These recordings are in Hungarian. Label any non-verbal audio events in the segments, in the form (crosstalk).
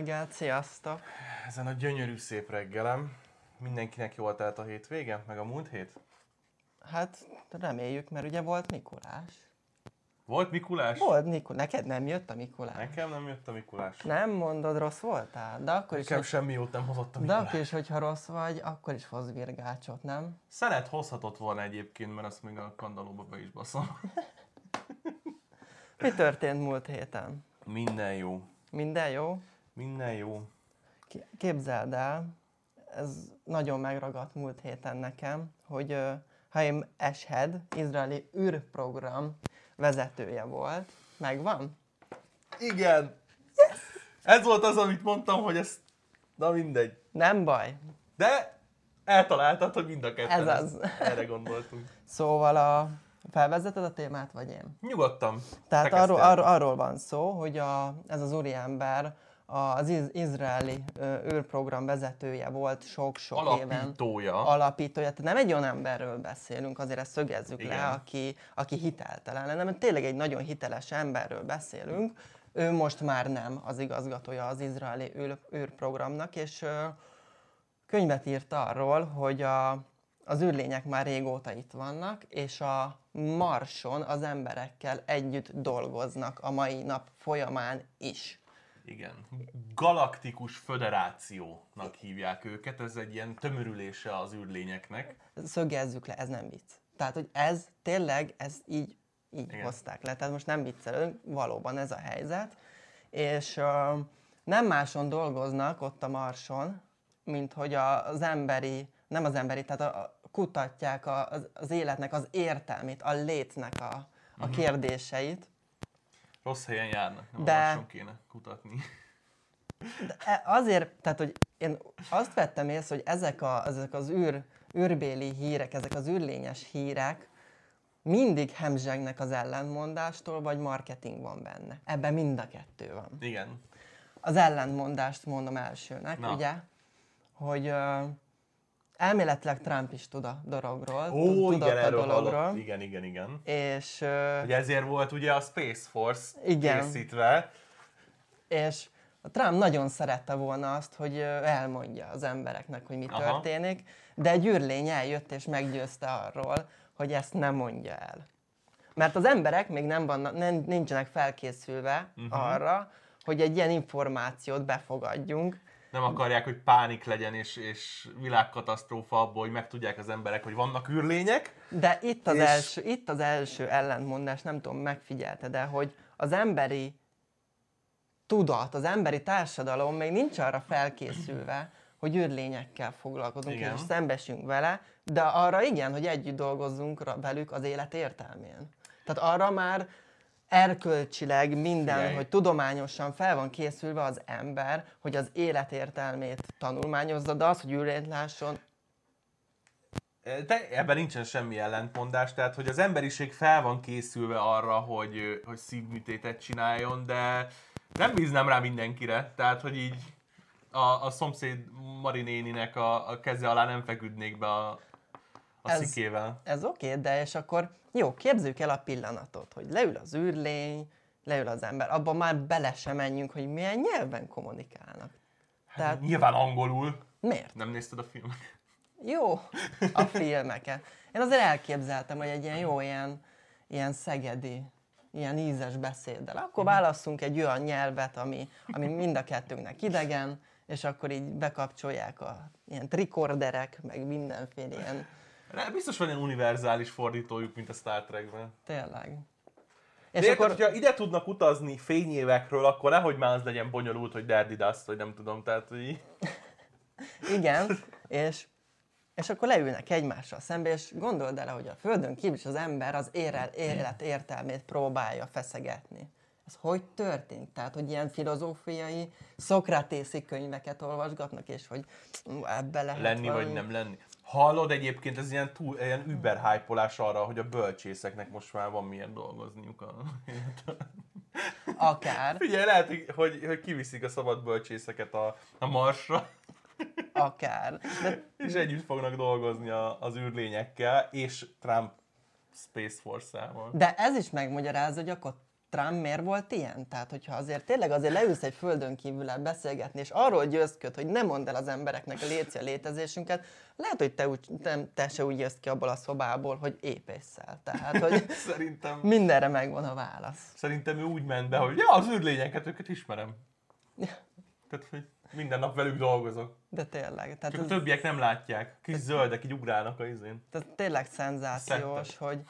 reggelt, sziasztok! Ezen a gyönyörű szép reggelem mindenkinek jól telt a hétvége, meg a múlt hét? Hát reméljük, mert ugye volt Mikulás. Volt Mikulás? Volt Mikulás. Neked nem jött a Mikulás? Nekem nem jött a Mikulás. Nem mondod, rossz voltál? De akkor Nekem is, semmi jót nem hozott a de Mikulás. akkor is, hogyha rossz vagy, akkor is hoz virgácsot, nem? Szenet hozhatott volna egyébként, mert azt még a kandalóba be is baszom. (laughs) Mi történt múlt héten? Minden jó. Minden jó? Minden jó. Képzeld el, ez nagyon megragadt múlt héten nekem, hogy Haim Eshed, izraeli űrprogram vezetője volt. Megvan? Igen! Yes! Ez volt az, amit mondtam, hogy ez... Na mindegy. Nem baj. De eltaláltad, hogy mind a ketten Ez az. erre gondoltunk. Szóval a... Felvezeted a témát, vagy én? Nyugodtan. Tehát Te arról, arról, arról van szó, hogy a, ez az úriember az iz, izraeli űrprogram vezetője volt sok-sok éven. Alapítója. Alapítója. Tehát nem egy olyan emberről beszélünk, azért ezt szögezzük Igen. le, aki, aki hiteltelen, hanem tényleg egy nagyon hiteles emberről beszélünk. Ő most már nem az igazgatója az izraeli űr, űrprogramnak, és könyvet írt arról, hogy a, az űrlények már régóta itt vannak, és a Marson az emberekkel együtt dolgoznak a mai nap folyamán is. Igen. Galaktikus Föderációnak hívják őket, ez egy ilyen tömörülése az űrlényeknek. Szögezzük le, ez nem vicc. Tehát, hogy ez tényleg, ez így, így Igen. hozták le. Tehát most nem viccelünk, valóban ez a helyzet. És uh, nem máson dolgoznak ott a Marson, mint hogy az emberi, nem az emberi, tehát a, a, kutatják a, az, az életnek az értelmét, a létnek a, a Mhm. kérdéseit. Rossz helyen járnak, nem De- kéne kutatni. De e- azért, tehát hogy én azt vettem észre, hogy ezek, a, ezek az űr, űrbéli hírek, ezek az űrlényes hírek mindig hemzsegnek az ellentmondástól, vagy marketing van benne. Ebben mind a kettő van. Igen. Az ellentmondást mondom elsőnek, Na. ugye, hogy elméletileg Trump is tud a dologról, Ó, igen, a erről dologról, hallott. Igen, igen, igen. és, Hogy ezért volt ugye a Space Force Igen. készítve. És a Trump nagyon szerette volna azt, hogy elmondja az embereknek, hogy mi Aha. történik, de egy űrlény eljött és meggyőzte arról, hogy ezt nem mondja el. Mert az emberek még nem vannak, nem, nincsenek felkészülve uh-huh. arra, hogy egy ilyen információt befogadjunk. Nem akarják, hogy pánik legyen és, és világkatasztrófa abból, hogy megtudják az emberek, hogy vannak űrlények. De itt az, És- első, itt az első ellentmondás, nem tudom, megfigyelte, de hogy az emberi tudat, az emberi társadalom még nincs arra felkészülve, hogy űrlényekkel foglalkozunk Igen. és szembesünk vele, de arra igen, hogy együtt dolgozzunk velük az élet értelmén. Tehát arra már erkölcsileg minden, Figyelj. hogy tudományosan fel van készülve az ember, hogy az élet értelmét tanulmányozza, de az, hogy űrlényt lásson, De ebben nincsen semmi ellentmondás, tehát hogy az emberiség fel van készülve arra, hogy, hogy szívműtétet csináljon, de nem bíznám rá mindenkire. Tehát, hogy így a, a szomszéd Marinéninek a, a keze alá nem feküdnék be a, a Ez- szikével. Ez oké, okay, de és akkor jó, képzük el a pillanatot, hogy leül az űrlény, leül az ember, abban már bele sem menjünk, hogy milyen nyelven kommunikálnak. Tehát Nyilván angolul. miért? Nem nézted a filmet? Jó a filmeket. Én azért elképzeltem, hogy egy ilyen jó ilyen, ilyen szegedi, ilyen ízes beszéddel. Akkor válasszunk egy olyan nyelvet, ami, ami mind a kettőnknek idegen, és akkor így bekapcsolják a ilyen trikorderek, meg mindenféle ilyen, De Biztos van ilyen univerzális fordítójuk, mint a Star Trekben. tényleg. És És érted, akkor, hogyha ide tudnak utazni fényévekről, akkor nehogy már az legyen bonyolult, hogy Dirty Dust, vagy nem tudom, tehát hogy így- (laughs) Igen, és, és akkor leülnek egymással szembe, és gondold el, hogy a Földön kívül is az ember az érel, élet értelmét próbálja feszegetni. Ez hogy történt? Tehát, hogy ilyen filozófiai, szokratészi könyveket olvasgatnak, és hogy ebbe lehet lenni valami... vagy nem lenni. Hallod egyébként, ez ilyen, túl, ilyen über hype arra, hogy a bölcsészeknek most már van milyen dolgozniuk. A... Akár, Figyelj, lehet, hogy, hogy, hogy kiviszik a szabad bölcsészeket a, a marsra, akár. De és együtt fognak dolgozni a, az űrlényekkel, és Trump Space Force-ával. De ez is megmagyarázza, hogy akkor Trump miért volt ilyen? Tehát, hogyha azért tényleg azért leülsz egy földön kívül beszélgetni, és arról győzköd, hogy nem mondd el az embereknek a léci a létezésünket, lehet, hogy te, úgy, te, te se úgy jössz ki abból a szobából, hogy épésszel. Tehát, hogy (laughs) Szerintem, mindenre megvan a válasz. szerintem ő úgy ment be, hogy ja, az űrlényeket, őket ismerem. Tehát, hogy minden nap velük dolgozok. De tényleg. Tehát Csak a többiek nem látják. Kis zöldek így ugrálnak a izén. tehát tényleg szenzációs, Szettek. hogy,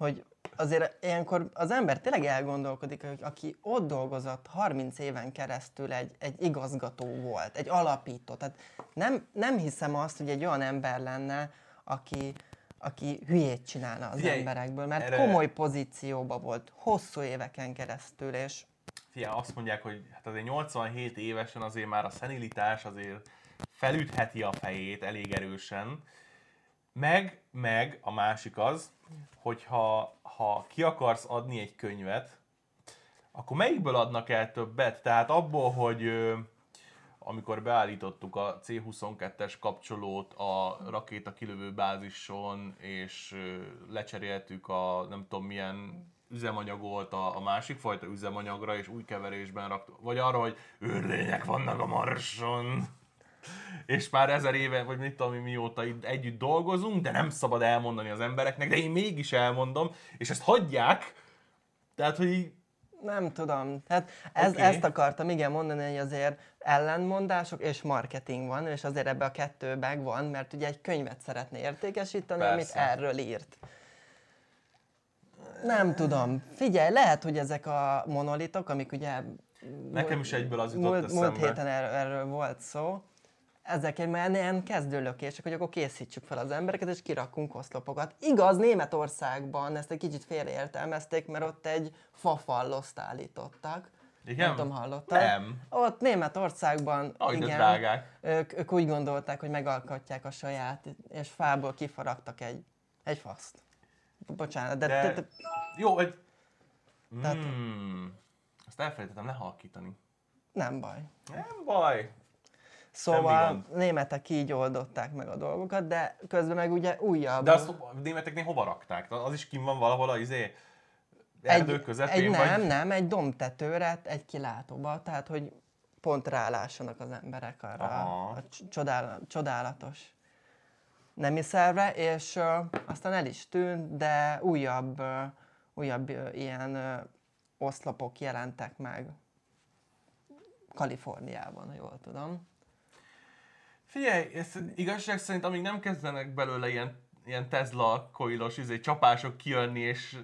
hogy azért ilyenkor az ember tényleg elgondolkodik, hogy aki ott dolgozott 30 éven keresztül egy, egy igazgató volt, egy alapító. Tehát nem, nem hiszem azt, hogy egy olyan ember lenne, aki, aki hülyét csinálna az Figyelj, emberekből, mert erre- komoly pozícióba volt hosszú éveken keresztül, és Fia, azt mondják, hogy hát azért 87 évesen azért már a szenilitás azért felütheti a fejét elég erősen. Meg, meg a másik az, hogyha ha ki akarsz adni egy könyvet, akkor melyikből adnak el többet? Tehát abból, hogy amikor beállítottuk a C-22-es kapcsolót a rakéta kilövő bázison, és lecseréltük a nem tudom milyen üzemanyagot a, a másik fajta üzemanyagra, és új keverésben raktuk, vagy arra, hogy őrlények vannak a Marson, és már ezer éve, vagy mit tudom, mióta itt együtt dolgozunk, de nem szabad elmondani az embereknek, de én mégis elmondom, és ezt hagyják, tehát, hogy így, Nem tudom. Tehát ez, okay. ezt akartam igen mondani, hogy azért ellentmondások és marketing van, és azért ebbe a kettő megvan, mert ugye egy könyvet szeretné értékesíteni, Persze. amit erről írt. Nem tudom. Figyelj, lehet, hogy ezek a monolitok, amik ugye... Nekem is egyből az jutott múlt, múlt héten erről, erről volt szó. Ezek egy már ilyen kezdőlökések, hogy akkor készítsük fel az embereket, és kirakunk oszlopokat. Igaz, Németországban ezt egy kicsit félreértelmezték, mert ott egy fafalloszt állítottak. Igen? Nem tudom, hallottad? Nem. Ott Németországban, Aj, igen, drágák. ők, ők úgy gondolták, hogy megalkotják a saját, és fából kifaragtak egy, egy faszt. Bocsánat, de, de, De... de Jó, egy... Tehát- Hmm. Azt elfelejtettem lehalkítani. nem baj. Nem baj. Szóval németek így oldották meg a dolgokat, de közben meg ugye újabb... De azt a németeknél hova rakták? Az is kim van valahol a izé erdő egy, közepén? egy, vagy? nem, nem, egy domtetőre, egy kilátóba, tehát hogy pont rálássanak az emberek arra Aha. a csodál, csodálatos nemi szervre, és uh, aztán el is tűnt, de újabb, uh, újabb uh, ilyen uh, oszlopok jelentek meg Kaliforniában, ha jól tudom. Figyelj, ez igazság szerint amíg nem kezdenek belőle ilyen, ilyen Tesla koilos izé, csapások kijönni és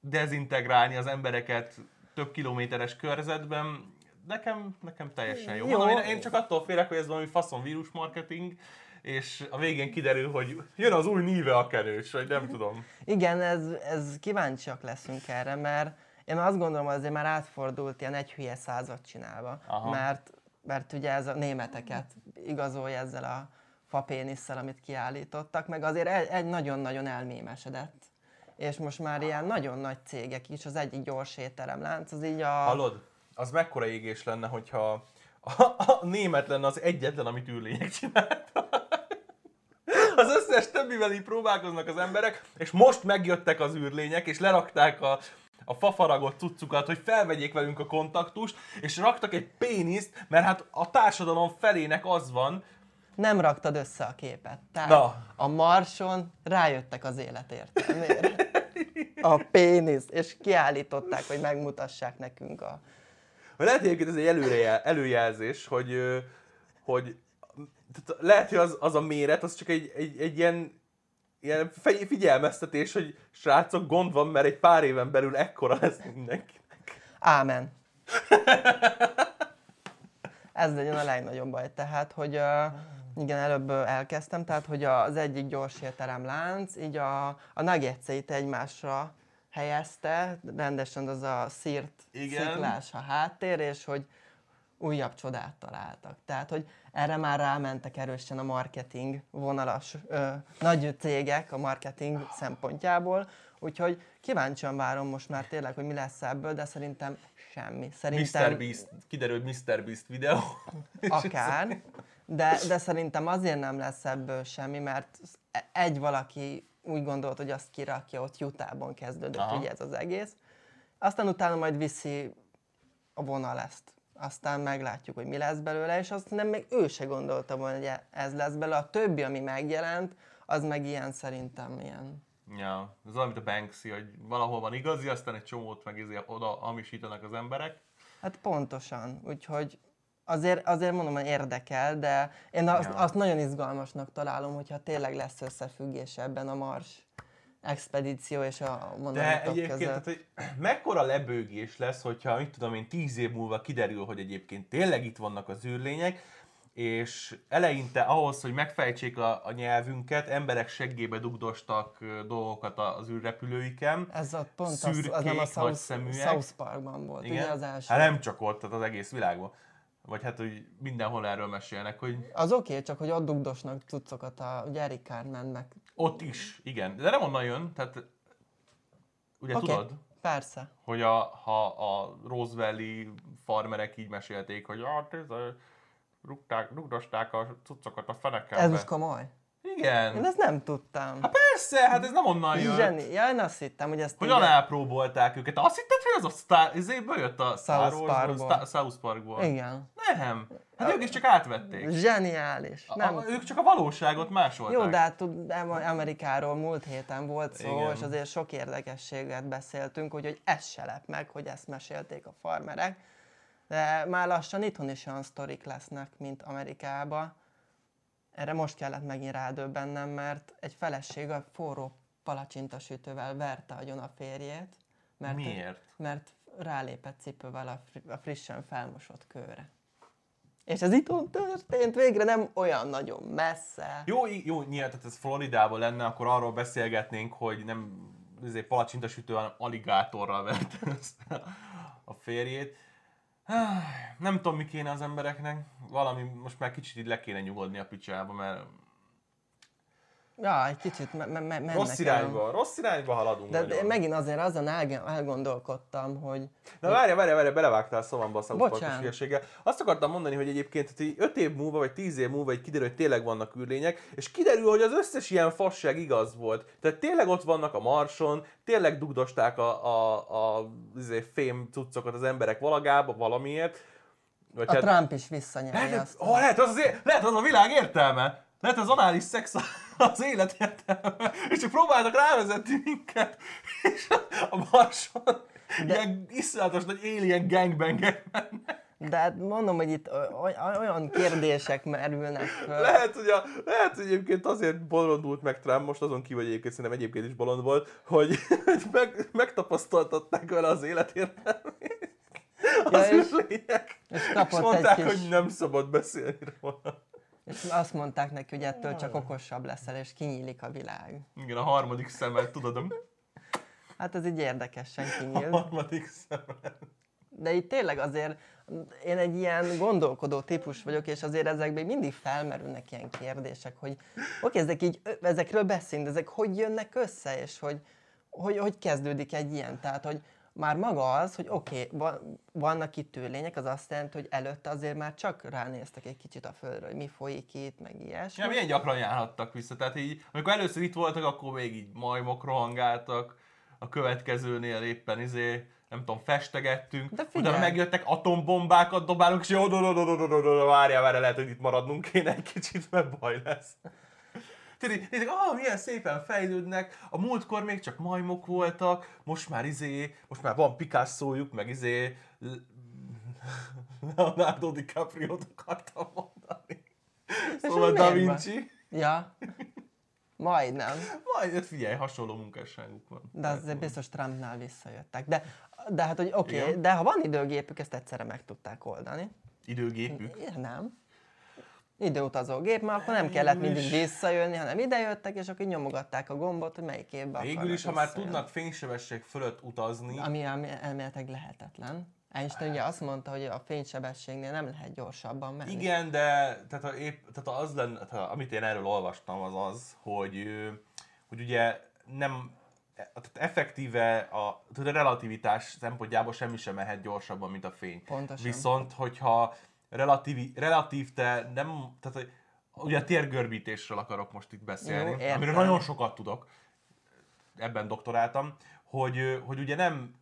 dezintegrálni az embereket több kilométeres körzetben, nekem, nekem teljesen jó. Jó. Mondom, én, én csak attól félek, hogy ez valami faszon vírus marketing, és a végén kiderül, hogy jön az új níve a kenős, vagy nem tudom. Igen, ez, ez kíváncsiak leszünk erre, mert én azt gondolom, hogy azért már átfordult ilyen egy hülye százat csinálva, Aha. mert, mert ugye ez a németeket igazolja ezzel a fapénisszel, amit kiállítottak, meg azért egy, nagyon-nagyon elmémesedett. És most már ilyen nagyon nagy cégek is, az egyik gyors étteremlánc, az így a... Hallod? Az mekkora égés lenne, hogyha a, a német lenne az egyetlen, amit űrlények csináltak. Az összes többivel így próbálkoznak az emberek, és most megjöttek az űrlények, és lerakták a, a fafaragott cuccukat, hogy felvegyék velünk a kontaktust, és raktak egy péniszt, mert hát a társadalom felének az van, Nem raktad össze a képet. Tehát Na. a Marson rájöttek az élet értelmére. A pénisz, és kiállították, hogy megmutassák nekünk a... Lehet egyébként ez egy előrejel, előjelzés, hogy, hogy lehet, hogy az, az a méret, az csak egy, egy, egy ilyen, ilyen figyelmeztetés, hogy srácok, gond van, mert egy pár éven belül ekkora lesz mindenkinek. Ámen. Ez legyen a legnagyobb baj. Tehát, hogy uh, igen, előbb elkezdtem, tehát, hogy az egyik gyors étterem lánc, így a, a nuggetseit egymásra helyezte, rendesen az a szírt Igen. sziklás a háttér, és hogy újabb csodát találtak. Tehát, hogy erre már rámentek erősen a marketing vonalas ö, nagy cégek a marketing szempontjából, úgyhogy kíváncsian várom most már tényleg, hogy mi lesz ebből, de szerintem semmi. Szerintem Mr. Beast, kiderült Mr. Beast videó. (laughs) akár, de, de szerintem azért nem lesz ebből semmi, mert egy valaki úgy gondolt, hogy azt kirakja, ott Jutában kezdődött Aha. ugye ez az egész. aztán utána majd viszi a vonal ezt. Aztán meglátjuk, hogy mi lesz belőle, és azt nem még ő se gondolta volna, hogy e- ez lesz belőle. A többi, ami megjelent, az meg ilyen szerintem ilyen. Ja, ez olyan, mint a Banksy, hogy valahol van igazi, aztán egy csomót meg izé oda hamisítanak az emberek. Hát pontosan, úgyhogy azért, azért mondom, hogy érdekel, de én azt, Ja. azt nagyon izgalmasnak találom, hogyha tényleg lesz összefüggés ebben a Mars expedíció és a De monolitok egyébként, között. tehát, hogy (clears throat) mekkora lebőgés lesz, hogyha, mit tudom én, tíz év múlva kiderül, hogy egyébként tényleg itt vannak az űrlények, és eleinte ahhoz, hogy megfejtsék a, a nyelvünket, emberek seggébe dugdostak dolgokat az űrrepülőiken. Ez a pont az, szürkék, az nem a South. South Parkban volt, ugye az első. Hát nem csak ott, tehát az egész világban. Vagy hát, hogy mindenhol erről mesélnek, hogy Az oké, okay, csak hogy ott dugdosnak cuccokat a ugye Eric. Ott is, igen. De nem onnan jön, tehát ugye Oké, tudod, persze. hogy a, ha a Roswelli farmerek így mesélték, hogy a, rúgták, rugdosták a cuccokat a fenekembe. Ez most komoly. Igen. Én ezt nem tudtam. Hát persze, hát ez nem onnan jött. Zseni. Ja, én azt hittem, hogy ezt Hogyan így- elpróbolták őket? Azt hitted, hogy az a Star, ezéből jött a Star South Parkból. Star, South Parkból? Igen. Nem. Hát ők is csak átvették. Zseniális. A, Nem. a, ők csak a valóságot másolták. Jó, de hát tud, Am- Amerikáról múlt héten volt szó, Igen. és azért sok érdekességet beszéltünk, úgyhogy ez se lep meg, hogy ezt mesélték a farmerek. De már lassan itthon is olyan sztorik lesznek, mint Amerikában. Erre most kellett megint rádöbbennem, mert egy feleség a forró palacsintasütővel verte agyon a férjét. Mert, Miért? Mert rálépett cipővel a, fri- a frissen felmosott kőre. És ez itthon történt végre, nem olyan nagyon messze. Jó, jó, nyilván, tehát ez Floridában lenne, akkor arról beszélgetnénk, hogy nem palacsintasütő, hanem aligátorral vert a férjét. Nem tudom, mi kéne az embereknek. Valami, most már kicsit így le kéne nyugodni a picsába, mert Ja, egy kicsit me- me- mennek rossz el. irányba, rossz irányba haladunk De, de megint azért azon elg- elgondolkodtam, hogy Na várj, várj, várj, belevágtál szavamba a South. Azt akartam mondani, hogy egyébként hogy 5 év múlva, vagy 10 év múlva így kiderül, hogy tényleg vannak űrlények, és kiderül, hogy az összes ilyen fasság igaz volt. Tehát tényleg ott vannak a Marson, tényleg dugdosták a, a, a izé, fém cuccokat az emberek valagába valamiért. Vagy a Trump is visszanyeri lehet, azt. oh, lehet, az az, lehet az a világ értelme. Lehet az anális szex az élet értelme. És csak próbálnak rávezetni minket. És a Marson De... ilyen iszonyatos nagy alien gangbangek mennek. De hát mondom, hogy itt olyan kérdések merülnek föl. Lehet, hogy, a, lehet, hogy egyébként azért bolondult meg Trump, most azon kívül, hogy egyébként szerintem egyébként is bolond volt, hogy, hogy meg, megtapasztaltatták vele az élet értelmét. Ja, Az és- és És kapott mondták, kis- hogy nem szabad beszélni róla. És azt mondták neki, hogy ettől csak okosabb leszel, és kinyílik a világ. Igen, a harmadik szemmel, tudod, Hát ez így érdekesen a kinyílt. harmadik szemmel. De itt tényleg azért én egy ilyen gondolkodó típus vagyok, és azért ezekben mindig felmerülnek ilyen kérdések, hogy oké, ezek így, ezekről beszélünk, de ezek hogy jönnek össze, és hogy, hogy, hogy kezdődik egy ilyen. Tehát, hogy már maga az, hogy oké, van, vannak itt lények, az azt jelenti, hogy előtte azért már csak ránéztek egy kicsit a földre, hogy mi folyik itt, meg ilyesmi. Ja, milyen gyakran járhattak vissza. Tehát így, amikor először itt voltak, akkor még így majmok rohangáltak, a következőnél éppen izé, nem tudom, festegettünk, De utána megjöttek atombombákat dobálunk, és jó, do, do, do, do, do, do, do, várjál, várjál, lehet, hogy itt maradnunk kéne egy kicsit, mert baj lesz. Így, így, ah, milyen szépen fejlődnek, a múltkor még csak majmok voltak, most már izé, most már van Picasso-juk, meg izé, (laughs) Leonardo DiCaprio-t akartam mondani. Szóval Da? Vinci. Ja, majdnem. Majd hát figyelj, hasonló munkásságuk van. De azért biztos Trumpnál visszajöttek. De, de hát, hogy oké, okay, Igen. de ha van időgépük, ezt egyszerre meg tudták oldani. Időgépük. Nem. Időutazó gép, mert akkor nem kellett mindig is. visszajönni, hanem idejöttek, és akkor nyomogatták a gombot, hogy melyik évben Végül is, ha már tudnak fénysebesség fölött utazni, Ami elmé- elméletileg lehetetlen. Einstein ugye azt mondta, hogy a fénysebességnél nem lehet gyorsabban menni. Igen, de tehát, ha épp, tehát az lenne, tehát, amit én erről olvastam, az az, hogy, hogy ugye nem, e- tehát effektíve a, tehát a relativitás szempontjából semmi sem mehet gyorsabban, mint a fény. Pontosan. Viszont, hogyha relatív, relatív te nem, tehát hogy ugye a térgörbítésről akarok most itt beszélni, Jó, értem. amiről nagyon sokat tudok, ebben doktoráltam, hogy, hogy ugye nem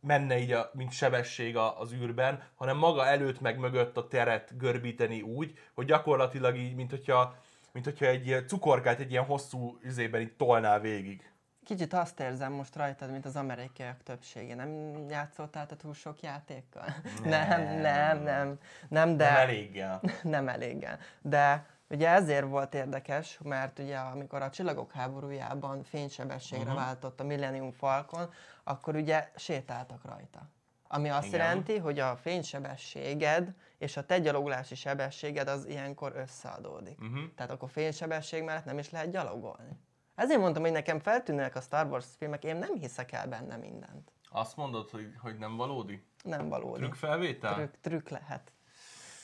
menne így, a, mint sebesség az űrben, hanem maga előtt meg mögött a teret görbíteni úgy, hogy gyakorlatilag így, mint hogyha, mint hogyha egy cukorkát egy ilyen hosszú üzében így tolná végig. Kicsit azt érzem most rajtad, mint az amerikaiak többsége. Nem játszottál te túl sok játékkal? Nem, nem, nem, nem, nem de... Nem eléggel. (laughs) nem eléggel. De ugye ezért volt érdekes, mert ugye amikor a Csillagok háborújában fénysebességre uh-huh. váltott a Millennium Falcon, akkor ugye sétáltak rajta. Ami azt Igen. jelenti, hogy a fénysebességed és a te gyalogolási sebességed az ilyenkor összeadódik. Uh-huh. Tehát akkor fénysebesség mellett nem is lehet gyalogolni. Ezért mondtam, hogy nekem feltűnnek a Star Wars filmek, én nem hiszek el benne mindent. Azt mondod, hogy, hogy nem valódi? Nem valódi. Trükkfelvétel? Trükk, trükk lehet.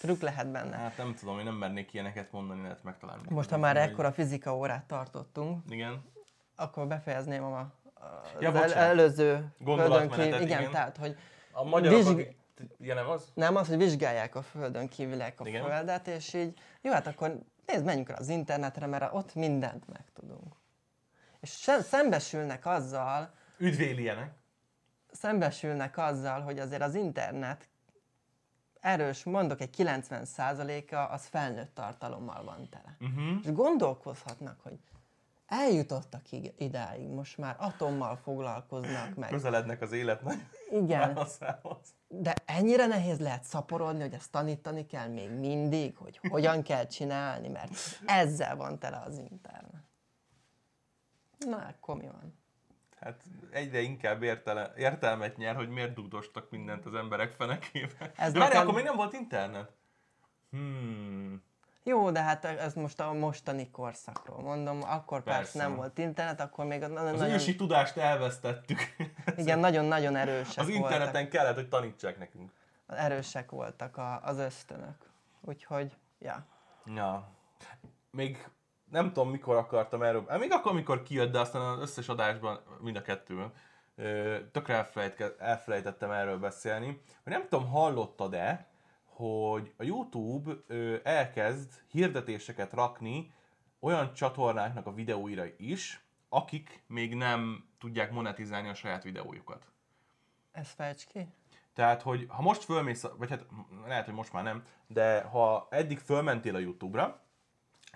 Trükk lehet benne. Hát nem tudom, én nem mernék ilyeneket mondani, lehet megtalálni. Most, ha már ekkora fizika órát tartottunk, Igen. akkor befejezném a, a Ja, az el, előző Gondolatmenetet, földön kívül, igen, igen. tehát, hogy A magyarok, Vizsg- akik... Ja, nem az? nem az, hogy vizsgálják a földön kívüliek a Igen. földet, és így, jó, hát akkor nézd, menjünk rá az internetre, mert ott mindent megtudunk. És szembesülnek azzal, Üdvéljenek. szembesülnek azzal, hogy azért az internet erős, mondok egy 90%-a, az felnőtt tartalommal van tele. Uh-huh. És gondolkozhatnak, hogy eljutottak ig- idáig, most már atommal foglalkoznak meg. Közelednek az élet nagy Igen, válaszához. de ennyire nehéz lehet szaporodni, hogy ezt tanítani kell még mindig, hogy hogyan kell csinálni, mert ezzel van tele az internet. Na, akkor mi van? Hát egyre inkább értele, értelmet nyer, hogy miért dugdostak mindent az emberek fenekébe. Ez De várj, nekem- akkor még nem volt internet? Hmm. Jó, de hát ez most a mostani korszakról mondom, akkor persze, Persze. nem volt internet, akkor még Az nagyon, ősi tudást elvesztettük. igen, nagyon-nagyon erősek Az voltak. interneten kellett, hogy tanítsák nekünk. Erősek voltak a, az ösztönök. Úgyhogy, ja. Ja. Még nem tudom, mikor akartam erről. Hát Még akkor, amikor kijött, de aztán az összes adásban, mind a kettőben, ö, tökre elfelejtke- elfelejtettem erről beszélni, hogy nem tudom, hallottad-e, hogy a YouTube elkezd hirdetéseket rakni olyan csatornáknak a videóira is, akik még nem tudják monetizálni a saját videójukat. Ezt fejts ki? Tehát, hogy ha most fölmész, vagy hát lehet, hogy most már nem, de ha eddig fölmentél a YouTube-ra,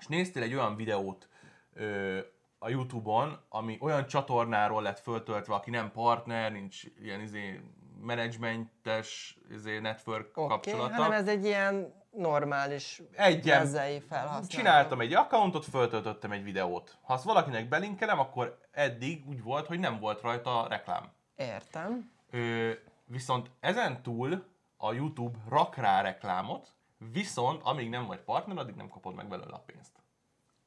és néztél egy olyan videót ö, a YouTube-on, ami olyan csatornáról lett föltöltve, aki nem partner, nincs ilyen izé, menedzsmentes izé, network Oké, kapcsolata. hanem ez egy ilyen normális Egyen. mezei felhasználó. Csináltam egy accountot, föltöltöttem egy videót. Ha azt valakinek belinkelem, akkor eddig úgy volt, hogy nem volt rajta reklám. Értem. Ö, viszont ezen túl a YouTube rak rá reklámot, viszont amíg nem vagy partner, addig nem kapod meg belőle a pénzt.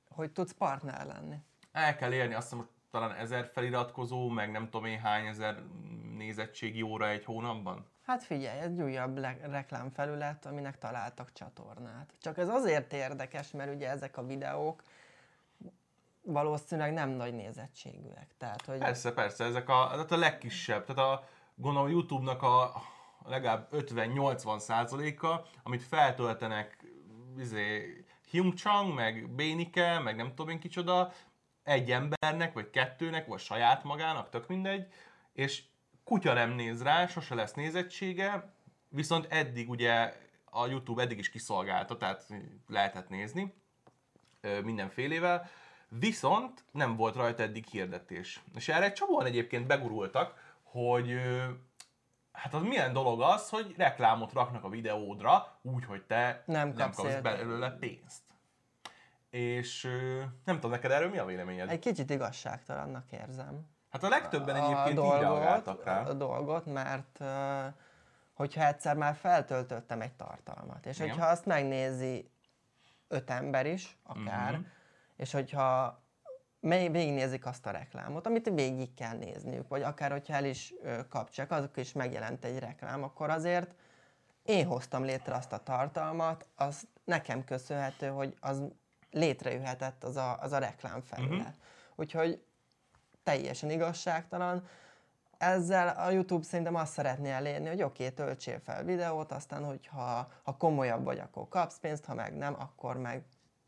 Hogy tudsz partner lenni. El kell érni azt hiszem, talán ezer feliratkozó, meg nem tudom én hány ezer nézettségi óra egy hónapban. Hát figyelj, egy újabb le- reklámfelület, aminek találtak csatornát. Csak ez azért érdekes, mert ugye ezek a videók valószínűleg nem nagy nézettségűek. Tehát, hogy Persze, persze, ezek a, tehát a legkisebb, tehát a, gondolom a YouTube-nak a legalább 50-80 százaléka, amit feltöltenek izé, Hyung Chang, meg Bénike, meg nem tudom én kicsoda, egy embernek, vagy kettőnek, vagy saját magának, tök mindegy, és kutya nem néz rá, sose lesz nézettsége, viszont eddig ugye a YouTube eddig is kiszolgálta, tehát lehetett nézni mindenfélével, viszont nem volt rajta eddig hirdetés. És erre egy csomóan egyébként begurultak, hogy hát az milyen dolog az, hogy reklámot raknak a videódra, úgy, hogy te Nem nem kapsz kapsz érte. belőle pénzt. És nem tudom, neked erről mi a véleményed? egy kicsit igazságtalannak érzem. Hát a legtöbben egyébként így reagáltak rá. a dolgot, mert hogyha egyszer már feltöltöttem egy tartalmat, és Igen. hogyha azt megnézi öt ember is, akár, Mhm. és hogyha végignézik azt a reklámot, amit végig kell nézniük, vagy akár hogyha el is ö, kapcsolják, azok is megjelent egy reklám, akkor azért én hoztam létre azt a tartalmat, az nekem köszönhető, hogy az létrejöhetett az a, az a reklámfelület. Mhm. Úgyhogy teljesen igazságtalan. Ezzel a YouTube szerintem azt szeretné elérni, hogy oké, okay, töltsél fel videót, aztán hogyha ha komolyabb vagy, akkor kapsz pénzt, ha meg nem, akkor meg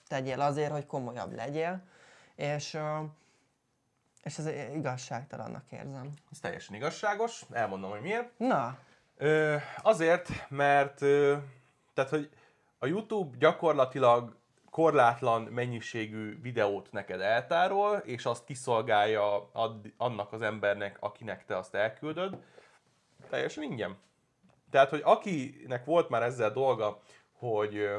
tegyél azért, hogy komolyabb legyél. És És ez igazságtalannak érzem. Ez teljesen igazságos, elmondom, hogy miért. Na, Ö, azért, mert ö, tehát, hogy a YouTube gyakorlatilag korlátlan mennyiségű videót neked eltárol, és azt kiszolgálja add, annak az embernek, akinek te azt elküldöd, teljesen ingyen. Tehát, hogy akinek volt már ezzel dolga, hogy,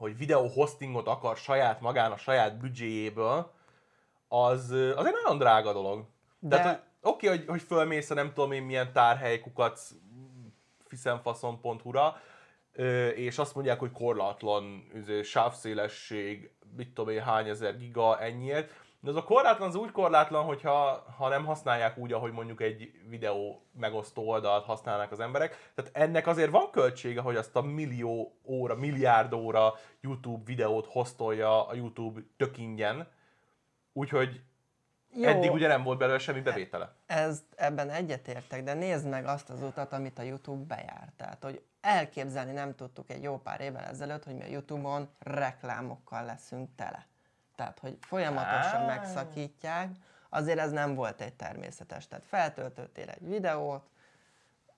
hogy videó hostingot akar saját magán, a saját büdzséjéből, az, az egy nagyon drága dolog. De- Tehát, hogy oké, hogy, hogy fölmész a nem tudom én milyen tárhely kukac fiszemfaszon.hu-ra, ö, és azt mondják, hogy korlátlan sávszélesség, mit tudom én, hány ezer giga, ennyiért. De az a korlátlan az úgy korlátlan, hogyha ha nem használják úgy, ahogy mondjuk egy videó megosztó oldalt használnak az emberek. Tehát ennek azért van költsége, hogy azt a millió óra, milliárd óra YouTube videót hoztolja a YouTube tök ingyen. Úgyhogy jó, eddig ugye nem volt belőle semmi bevétele. ez, ebben egyetértek, de nézd meg azt az utat, amit a YouTube bejárt. Tehát, hogy elképzelni nem tudtuk egy jó pár évvel ezelőtt, hogy mi a YouTube-on reklámokkal leszünk tele. Tehát, hogy folyamatosan megszakítják, azért ez nem volt egy természetes. Tehát feltöltöttél egy videót,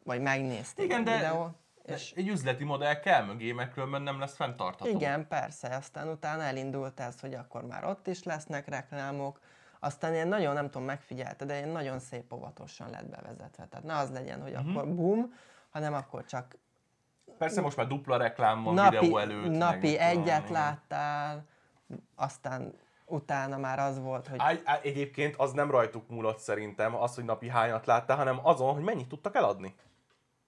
vagy megnéztél Igen, egy de- videót, És egy üzleti modell kell mögé, mert különben nem lesz fenntartható. igen, persze, aztán utána elindult ez, hogy akkor már ott is lesznek reklámok, aztán ilyen nagyon, nem tudom, megfigyelte, de ilyen nagyon szép óvatosan lett bevezetve. Tehát ne az legyen, hogy Mhm. akkor bum, hanem akkor csak Persze most már dupla reklám van napi, videó előtt. napi meg, egyet tudom, láttál, aztán utána már az volt, hogy Á, á, egyébként az nem rajtuk múlott szerintem, az, hogy napi hányat láttál, hanem azon, hogy mennyit tudtak eladni.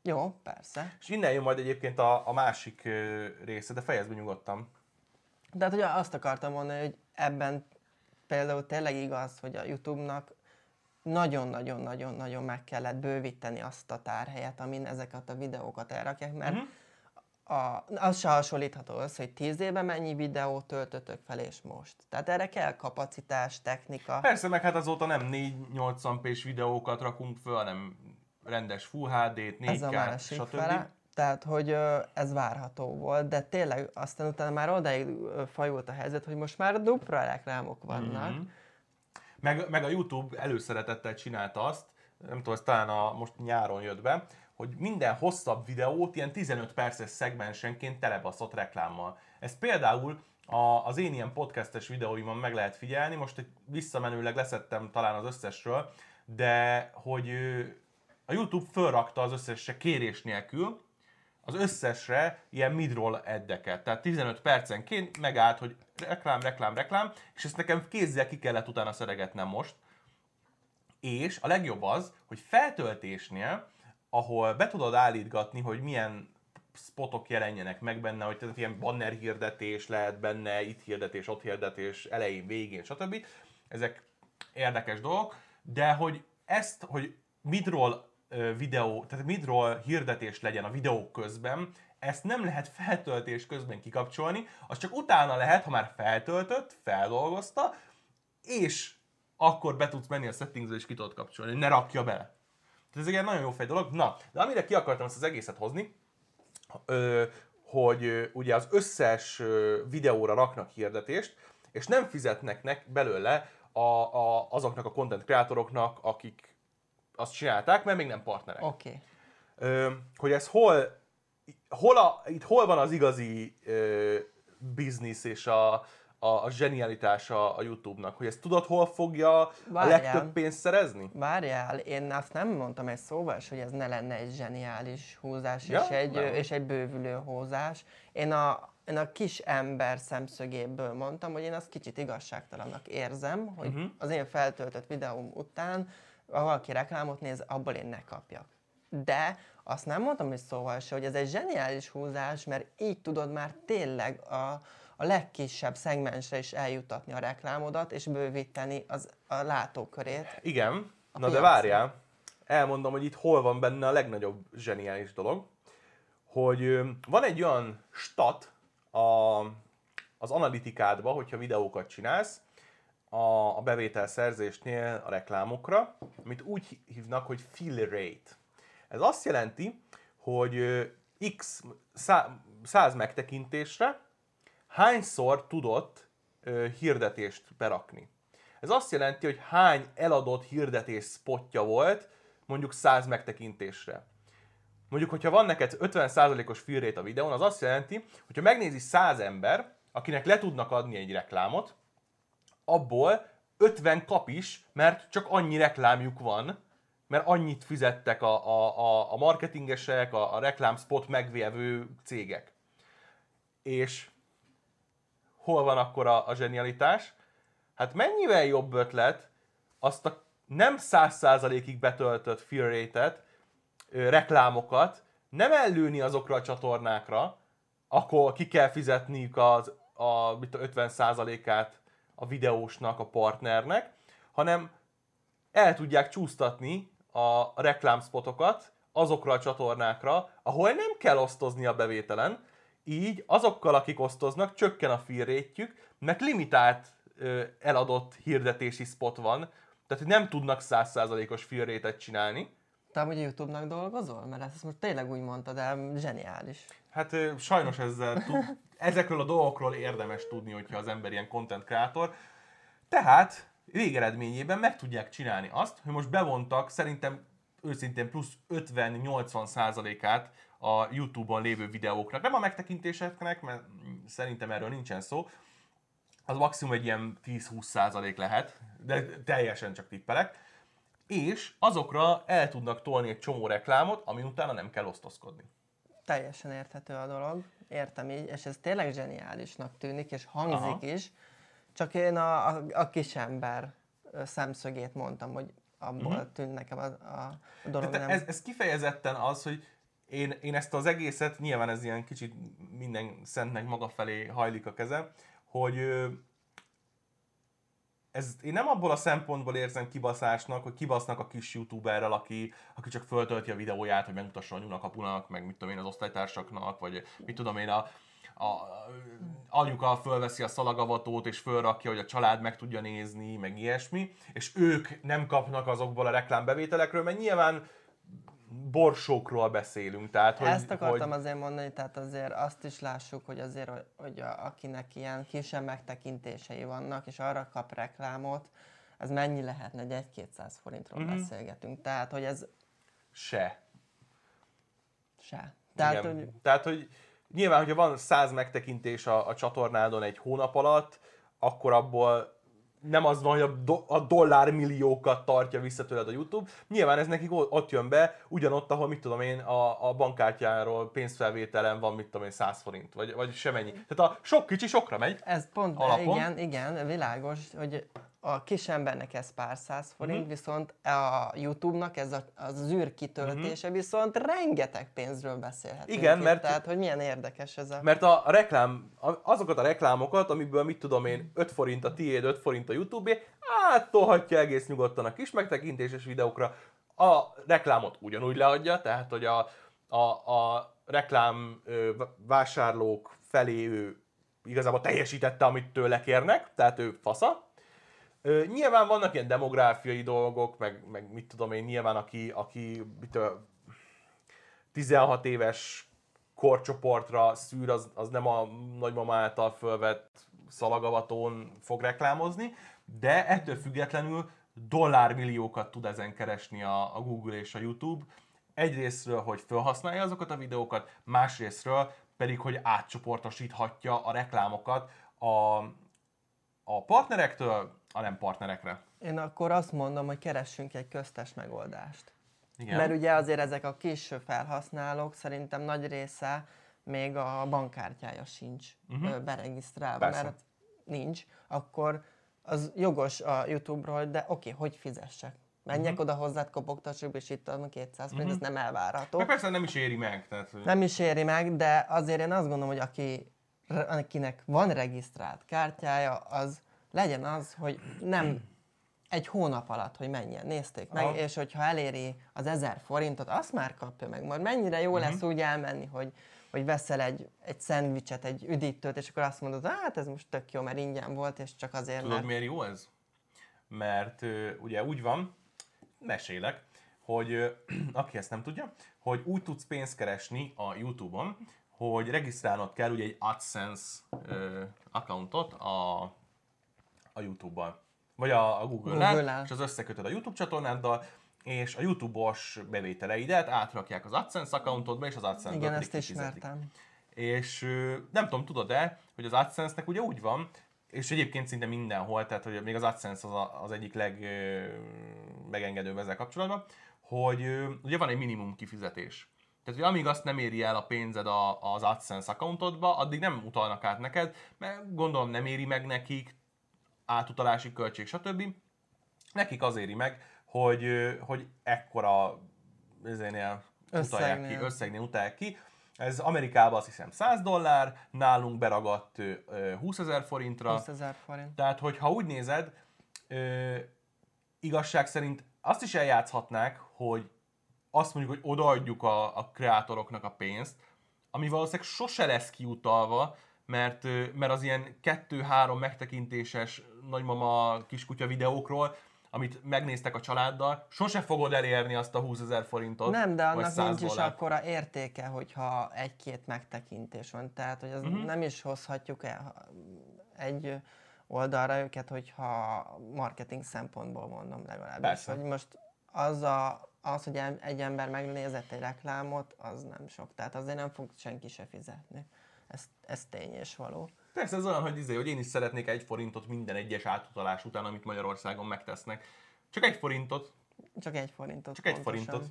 jó, persze. És innen jön majd egyébként a, a másik része, de fejezd be nyugodtan. De hát ugye azt akartam mondani, hogy ebben például tényleg igaz, hogy a YouTube-nak nagyon-nagyon-nagyon-nagyon meg kellett bővíteni azt a tárhelyet, amin ezeket a videókat elrakják, mert Mhm. A, az se hasonlítható az, hogy 10 éve mennyi videót töltöttök fel, és most. Tehát erre kell kapacitás, technika. Persze, meg hát azóta nem 480p-s videókat rakunk föl, hanem rendes Full HD-t, ez a 4K, másik stb. fele. Tehát, hogy ez várható volt, de tényleg aztán utána már odaig ö, fajult a helyzet, hogy most már dupla reklámok vannak. Mhm. Meg, meg a YouTube előszeretettel csinálta azt, nem tudom, ez talán a, most nyáron jött be, hogy minden hosszabb videót ilyen 15 perces szegmensenként telebaszott reklámmal. Ez például a, az én ilyen podcastes videóimon meg lehet figyelni, most egy visszamenőleg leszettem talán az összesről, de hogy a YouTube fölrakta az összesre kérés nélkül, az összesre ilyen midroll eddeket. Tehát 15 percenként megállt, hogy reklám, reklám, reklám, és ezt nekem kézzel ki kellett utána szeregetnem most. És a legjobb az, hogy feltöltésnél, ahol be tudod állítgatni, hogy milyen spotok jelenjenek meg benne, hogy tehát ilyen banner hirdetés lehet benne, itt hirdetés, ott hirdetés, elején, végén, stb. Ezek érdekes dolgok, de hogy ezt, hogy midroll ö, videó, tehát midroll hirdetés legyen a videó közben, ezt nem lehet feltöltés közben kikapcsolni, az csak utána lehet, ha már feltöltött, feldolgozta, és akkor be tudsz menni a settingsbe és ki tudod kapcsolni, ne rakja bele. Tehát ez egy nagyon jó fej dolog. Na, de amire ki akartam ezt az egészet hozni, ö, hogy ugye az összes videóra raknak hirdetést, és nem fizetnek nek belőle a, a, azoknak a content kreatoroknak, akik azt csinálták, mert még nem partnerek. Oké. Okay. Hogy ez hol, hol a, itt hol van az igazi ö, biznisz és a, a, a zsenialitása a YouTube-nak, hogy ezt tudod, hol fogja a Várjál. legtöbb pénzt szerezni? Várjál, én azt nem mondtam egy szóval, hogy ez ne lenne egy zseniális húzás Ja, és, egy, nem. és egy bővülő húzás. Én a, én a kis ember szemszögéből mondtam, hogy én azt kicsit igazságtalannak érzem, hogy uh-huh. az én feltöltött videóm után, ha valaki reklámot néz, abból én ne kapjak. De azt nem mondtam is szóval se, hogy ez egy zseniális húzás, mert így tudod már tényleg a, a legkisebb szegmensre is eljutatni a reklámodat, és bővíteni az, a látókörét. Igen, A na de piacon. várjál, elmondom, hogy itt hol van benne a legnagyobb zseniális dolog, hogy van egy olyan stat a, az analitikádba, hogyha videókat csinálsz, a, a bevételszerzésnél a reklámokra, amit úgy hívnak, hogy fill rate. Ez azt jelenti, hogy x szá, 100 megtekintésre hányszor tudott ö, hirdetést berakni. Ez azt jelenti, hogy hány eladott hirdetés spotja volt, mondjuk 100 megtekintésre. Mondjuk, hogyha van neked 50%-os fill a videón, az azt jelenti, hogyha megnézi 100 ember, akinek le tudnak adni egy reklámot, abból 50 kap is, mert csak annyi reklámjuk van, mert annyit fizettek a, a, a, a marketingesek, a, a reklámspot megvévő cégek. És hol van akkor a, a zsenialitás? Hát mennyivel jobb ötlet azt a nem 100%-ig betöltött fill rate-et, reklámokat nem ellőni azokra a csatornákra, akkor ki kell fizetniük az, a, mit a 50%-át a videósnak, a partnernek, hanem el tudják csúsztatni a reklámspotokat azokra a csatornákra, ahol nem kell osztozni a bevételen, így azokkal, akik osztoznak, csökken a fill rate-jük, mert limitált ö, eladott hirdetési spot van, tehát hogy nem tudnak 100%-os fill rate-et csinálni. Te amúgy a Youtube-nak dolgozol? Mert ezt most tényleg úgy mondtad, de zseniális. Hát ö, sajnos ezzel tud, ezekről a dolgokról érdemes tudni, hogyha az ember ilyen content creator. Tehát végeredményében meg tudják csinálni azt, hogy most bevontak szerintem őszintén plusz 50-80 százalékát a YouTube-on lévő videóknak. Nem a megtekintéseknek, mert szerintem erről nincsen szó. Az maximum egy ilyen 10-20 százalék lehet, de teljesen csak tippelek. És azokra el tudnak tolni egy csomó reklámot, ami utána nem kell osztozkodni. Teljesen érthető a dolog, értem így, és ez tényleg zseniálisnak tűnik, és hangzik Aha. is. Csak én a, a, a kisember szemszögét mondtam, hogy abból Mhm. uh-huh. tűnt nekem a, a dolog Tehát nem. ez, ez kifejezetten az, hogy én, én ezt az egészet, nyilván ez ilyen kicsit minden szentnek maga felé hajlik a keze, hogy ez, én nem abból a szempontból érzem kibaszásnak, hogy kibasznak a kis youtuberrel, aki, aki csak föltölti a videóját, hogy megmutassa anyunak, apunak, meg mit tudom én az osztálytársaknak, vagy mit tudom én a, a anyuka fölveszi a szalagavatót és fölrakja, hogy a család meg tudja nézni, meg ilyesmi, és ők nem kapnak azokból a reklámbevételekről, mert nyilván borsókról beszélünk, tehát hogy, Ezt akartam hogy azért mondani, tehát azért azt is lássuk, hogy azért, hogy- hogy a, akinek ilyen kisebb megtekintései vannak, és arra kap reklámot, ez mennyi lehetne, egy 1-200 forintról Mhm. mm-hmm. beszélgetünk. Tehát, hogy ez se. se. Tehát, Igen. hogy Tehát, hogy nyilván, hogyha van 100 megtekintés a, a csatornádon egy hónap alatt, akkor abból nem az van, hogy a, do, a dollármilliókat tartja vissza tőled a YouTube. Nyilván ez nekik ott jön be, ugyanott, ahol mit tudom én, a, a bankkártyáról pénzfelvételen van, mit tudom én, 100 forint, vagy, vagy semennyi. Tehát a sok kicsi sokra megy. Ez pont, Alapon? igen, igen, világos, hogy a kis embernek ez pár száz forint, Mhm. viszont a YouTube-nak ez a, az az űr kitöltése viszont rengeteg pénzről beszélhetünk. Igen, itt. mert- Tehát, hogy milyen érdekes ez a... Mert a, a reklám, a- azokat a reklámokat, amiből mit tudom én, 5 forint a tiéd, 5 forint a YouTube-é, átolhatja egész nyugodtan a kis megtekintéses videókra. A reklámot ugyanúgy leadja, tehát hogy a, a, a reklám vásárlók felé ő igazából teljesítette, amit tőle kérnek, tehát ő fasza. Ö, nyilván vannak ilyen demográfiai dolgok, meg, meg mit tudom én, nyilván aki, aki mit, ö, 16 éves korcsoportra szűr, az, az nem a nagymama által fölvett szalagavatón fog reklámozni, de ettől függetlenül dollármilliókat tud ezen keresni a, a Google és a YouTube. Egyrésztről, hogy felhasználja azokat a videókat, másrésztről pedig, hogy átcsoportosíthatja a reklámokat a, a partnerektől a nem partnerekre. Én akkor azt mondom, hogy keressünk egy köztes megoldást. Igen. Mert ugye azért ezek a kis felhasználók szerintem nagy része még a bankkártyája sincs Mhm. uh-huh. beregisztrálva, Persze. mert nincs, akkor az jogos a YouTube-ról, de oké, hogy fizessek? Menjek Mhm. oda hozzád, kopogtassuk, és itt adom 200 forint, ez nem elvárható. Meg persze nem is éri meg. Tehát, hogy- Nem is éri meg, de azért én azt gondolom, hogy aki, akinek van regisztrált kártyája, az legyen az, hogy nem egy hónap alatt, hogy menjen, nézték meg, Aha. és hogyha eléri az 1000 forintot, azt már kapja meg. Majd mennyire jó lesz úgy elmenni, hogy, hogy veszel egy, egy szendvicset, egy üdítőt, és akkor azt mondod, hát ez most tök jó, mert ingyen volt, és csak azért, Tudod, mert... miért jó ez? Mert ugye úgy van, mesélek, hogy (clears throat) aki ezt nem tudja, hogy úgy tudsz pénzt keresni a YouTube-on, hogy regisztrálnod kell ugye egy AdSense ö, accountot a, a YouTube-ban. vagy a, a Google-nál, Google-nál. és az összekötöd a YouTube csatornáddal, és a YouTube-os bevételeidet átrakják az AdSense accountodba, és az AdSense Igen, ezt ismertem. És nem tudom, tudod-e, hogy az AdSense-nek ugye úgy van, és egyébként szinte mindenhol, tehát hogy még az AdSense az, a, az egyik leg ö, megengedőbb ezzel kapcsolatban, hogy ugye van egy minimum kifizetés. Tehát, hogy amíg azt nem éri el a pénzed a, az AdSense accountodba, addig nem utalnak át neked, mert gondolom nem éri meg nekik, átutalási költség, stb. Nekik az éri meg, hogy, hogy ekkora ezénél utalják ki, Összegnél. utalják ki. Ez Amerikában azt hiszem 100 dollár, nálunk beragadt ö, ö, 20 ezer forintra. 20 ezer forint. Tehát, hogyha úgy nézed, igazság szerint azt is eljátszhatnák, hogy azt mondjuk, hogy odaadjuk a, a kreátoroknak a pénzt, ami valószínűleg sose lesz kiutalva, mert, mert az ilyen kettő-három megtekintéses nagymama kiskutya videókról, amit megnéztek a családdal, sose fogod elérni azt a 20 ezer forintot. Nem, de annak 100 nincs is akkora értéke, hogyha egy-két megtekintés van. Tehát, hogy az uh-huh. nem is hozhatjuk el egy oldalra őket, hogyha marketing szempontból mondom legalábbis. Persze. Hogy most az, a, az, hogy egy ember megnézett egy reklámot, az nem sok. Tehát azért nem fog senki se fizetni. Ez, ez tény és való. Persze ez olyan, hogy, izé, hogy én is szeretnék egy forintot minden egyes átutalás után, amit Magyarországon megtesznek. Csak egy forintot, Csak egy forintot. csak egy pontosan. forintot.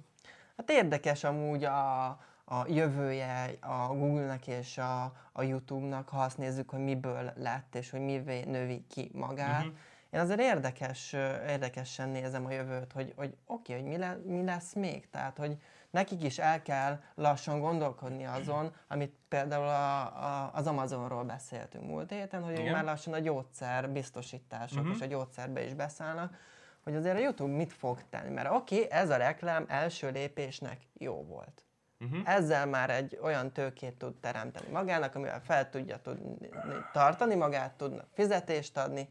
Hát érdekes amúgy a, a jövője a Google-nek és a, a YouTube-nak, ha azt nézzük, hogy miből lett, és hogy mivé növi ki magát. Uh-huh. Én azért érdekes, érdekesen nézem a jövőt, hogy, hogy oké, hogy mi, le, mi lesz még. Tehát, hogy nekik is el kell lassan gondolkodni azon, amit például a, a, az Amazonról beszéltünk múlt héten, hogy Igen. már lassan a gyógyszer biztosítások Mhm. és a gyógyszerbe is beszállnak, hogy azért a YouTube mit fog tenni. Mert oké, ez a reklám első lépésnek jó volt. Uh-huh. Ezzel már egy olyan tőkét tud teremteni magának, amivel fel tudja tudni tartani magát, tudnak fizetést adni.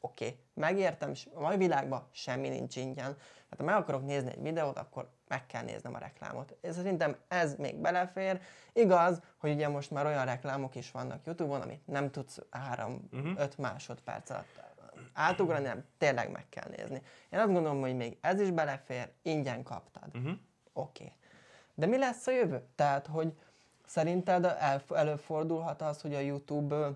Oké, okay. megértem, a mai világban semmi nincs ingyen. Hát ha meg akarok nézni egy videót, akkor meg kell néznem a reklámot. És szerintem ez még belefér. Igaz, hogy ugye most már olyan reklámok is vannak YouTube-on, amit nem tudsz 3-5 másodperc alatt átugrani, nem, tényleg meg kell nézni. Én azt gondolom, hogy még ez is belefér, ingyen kaptad. Uh-huh. Oké. Okay. De mi lesz a jövő? Tehát, hogy szerinted el, előfordulhat az, hogy a YouTube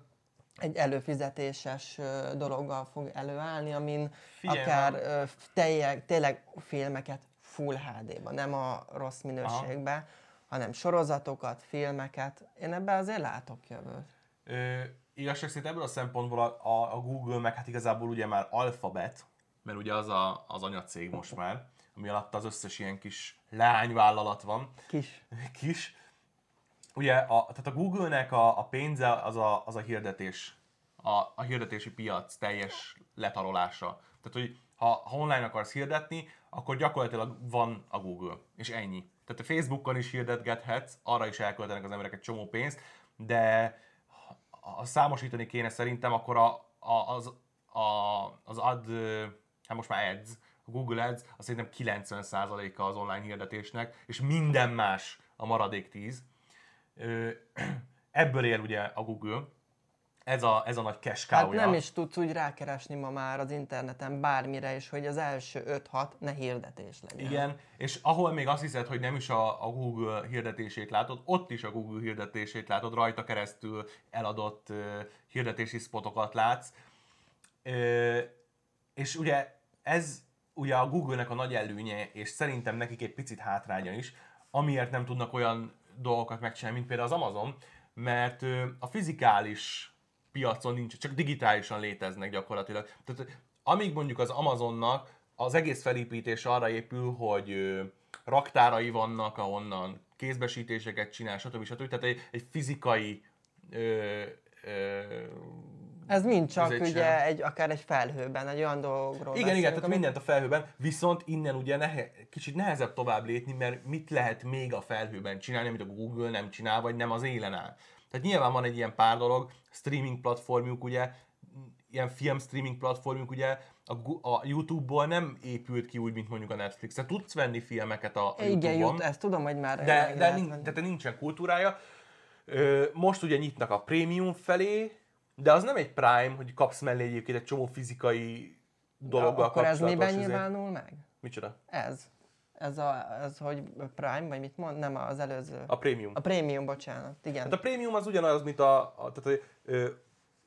egy előfizetéses dologgal fog előállni, amin Figyelj, akár tényleg, tényleg filmeket Full HD-ban, nem a rossz minőségben, hanem sorozatokat, filmeket. Én ebben azért látok jövőt. Ö, igazság szerint ebből a szempontból a, a, a Google meg hát igazából ugye már Alphabet, mert ugye az a, az anyacég most már, ami alatt az összes ilyen kis leányvállalat van, Kis. (laughs) kis. Ugye a, tehát a Google-nek a, a pénze az a, az a hirdetés, a, a hirdetési piac teljes letarolása. Tehát, hogy ha, ha online akarsz hirdetni, akkor gyakorlatilag van a Google, és ennyi. Tehát a Facebookon is hirdetgethetsz, arra is elköltenek az emberek egy csomó pénzt, de ha- számosítani kéne szerintem, akkor a, a, az, a, az ad, hát most már ads, a Google Ads, az szerintem 90%-a az online hirdetésnek, és minden más a maradék 10. Ö, (clears throat) Ebből él ugye a Google, ez a, ez a nagy cash Hát nem is tudsz úgy rákeresni ma már az interneten bármire, és hogy az első 5-6 ne hirdetés legyen. Igen, és ahol még azt hiszed, hogy nem is a, a Google hirdetését látod, ott is a Google hirdetését látod, rajta keresztül eladott uh, hirdetési spotokat látsz. Ö, és ugye ez ugye a Google-nek a nagy előnye, és szerintem nekik egy picit hátránya is, amiért nem tudnak olyan dolgokat megcsinálni, mint például az Amazon, mert ö, a fizikális piacon nincs, csak digitálisan léteznek gyakorlatilag. Tehát amíg mondjuk az Amazonnak az egész felépítés arra épül, hogy ö, raktárai vannak, ahonnan kézbesítéseket csinál, stb. stb. Tehát egy, egy fizikai ö, ö, Ez mind csak egy ugye sem. egy, akár egy felhőben, egy olyan dologról Igen, igen, tehát mindent a felhőben, viszont innen ugye nehe, kicsit nehezebb tovább lépni, mert mit lehet még a felhőben csinálni, amit a Google nem csinál, vagy nem az élen áll. Tehát nyilván van egy ilyen pár dolog, streaming platformjuk ugye, ilyen film streaming platformjuk ugye, a, a YouTube-ból nem épült ki úgy, mint mondjuk a Netflix. Tehát tudsz venni filmeket a, Igen, YouTube-on, jut, ezt tudom, hogy már de, de, lehet nin, venni. tehát nincsen kultúrája. Most ugye nyitnak a prémium felé, de az nem egy Prime, hogy kapsz mellé egyébként egy csomó fizikai dologgal Akkor ez miben nyilvánul meg? Micsoda? Ez. Ez, a, ez, hogy Prime, vagy mit mond? Nem az előző. A prémium. A Premium, bocsánat. Igen. Hát a prémium az ugyanaz, mint a, a tehát, ö,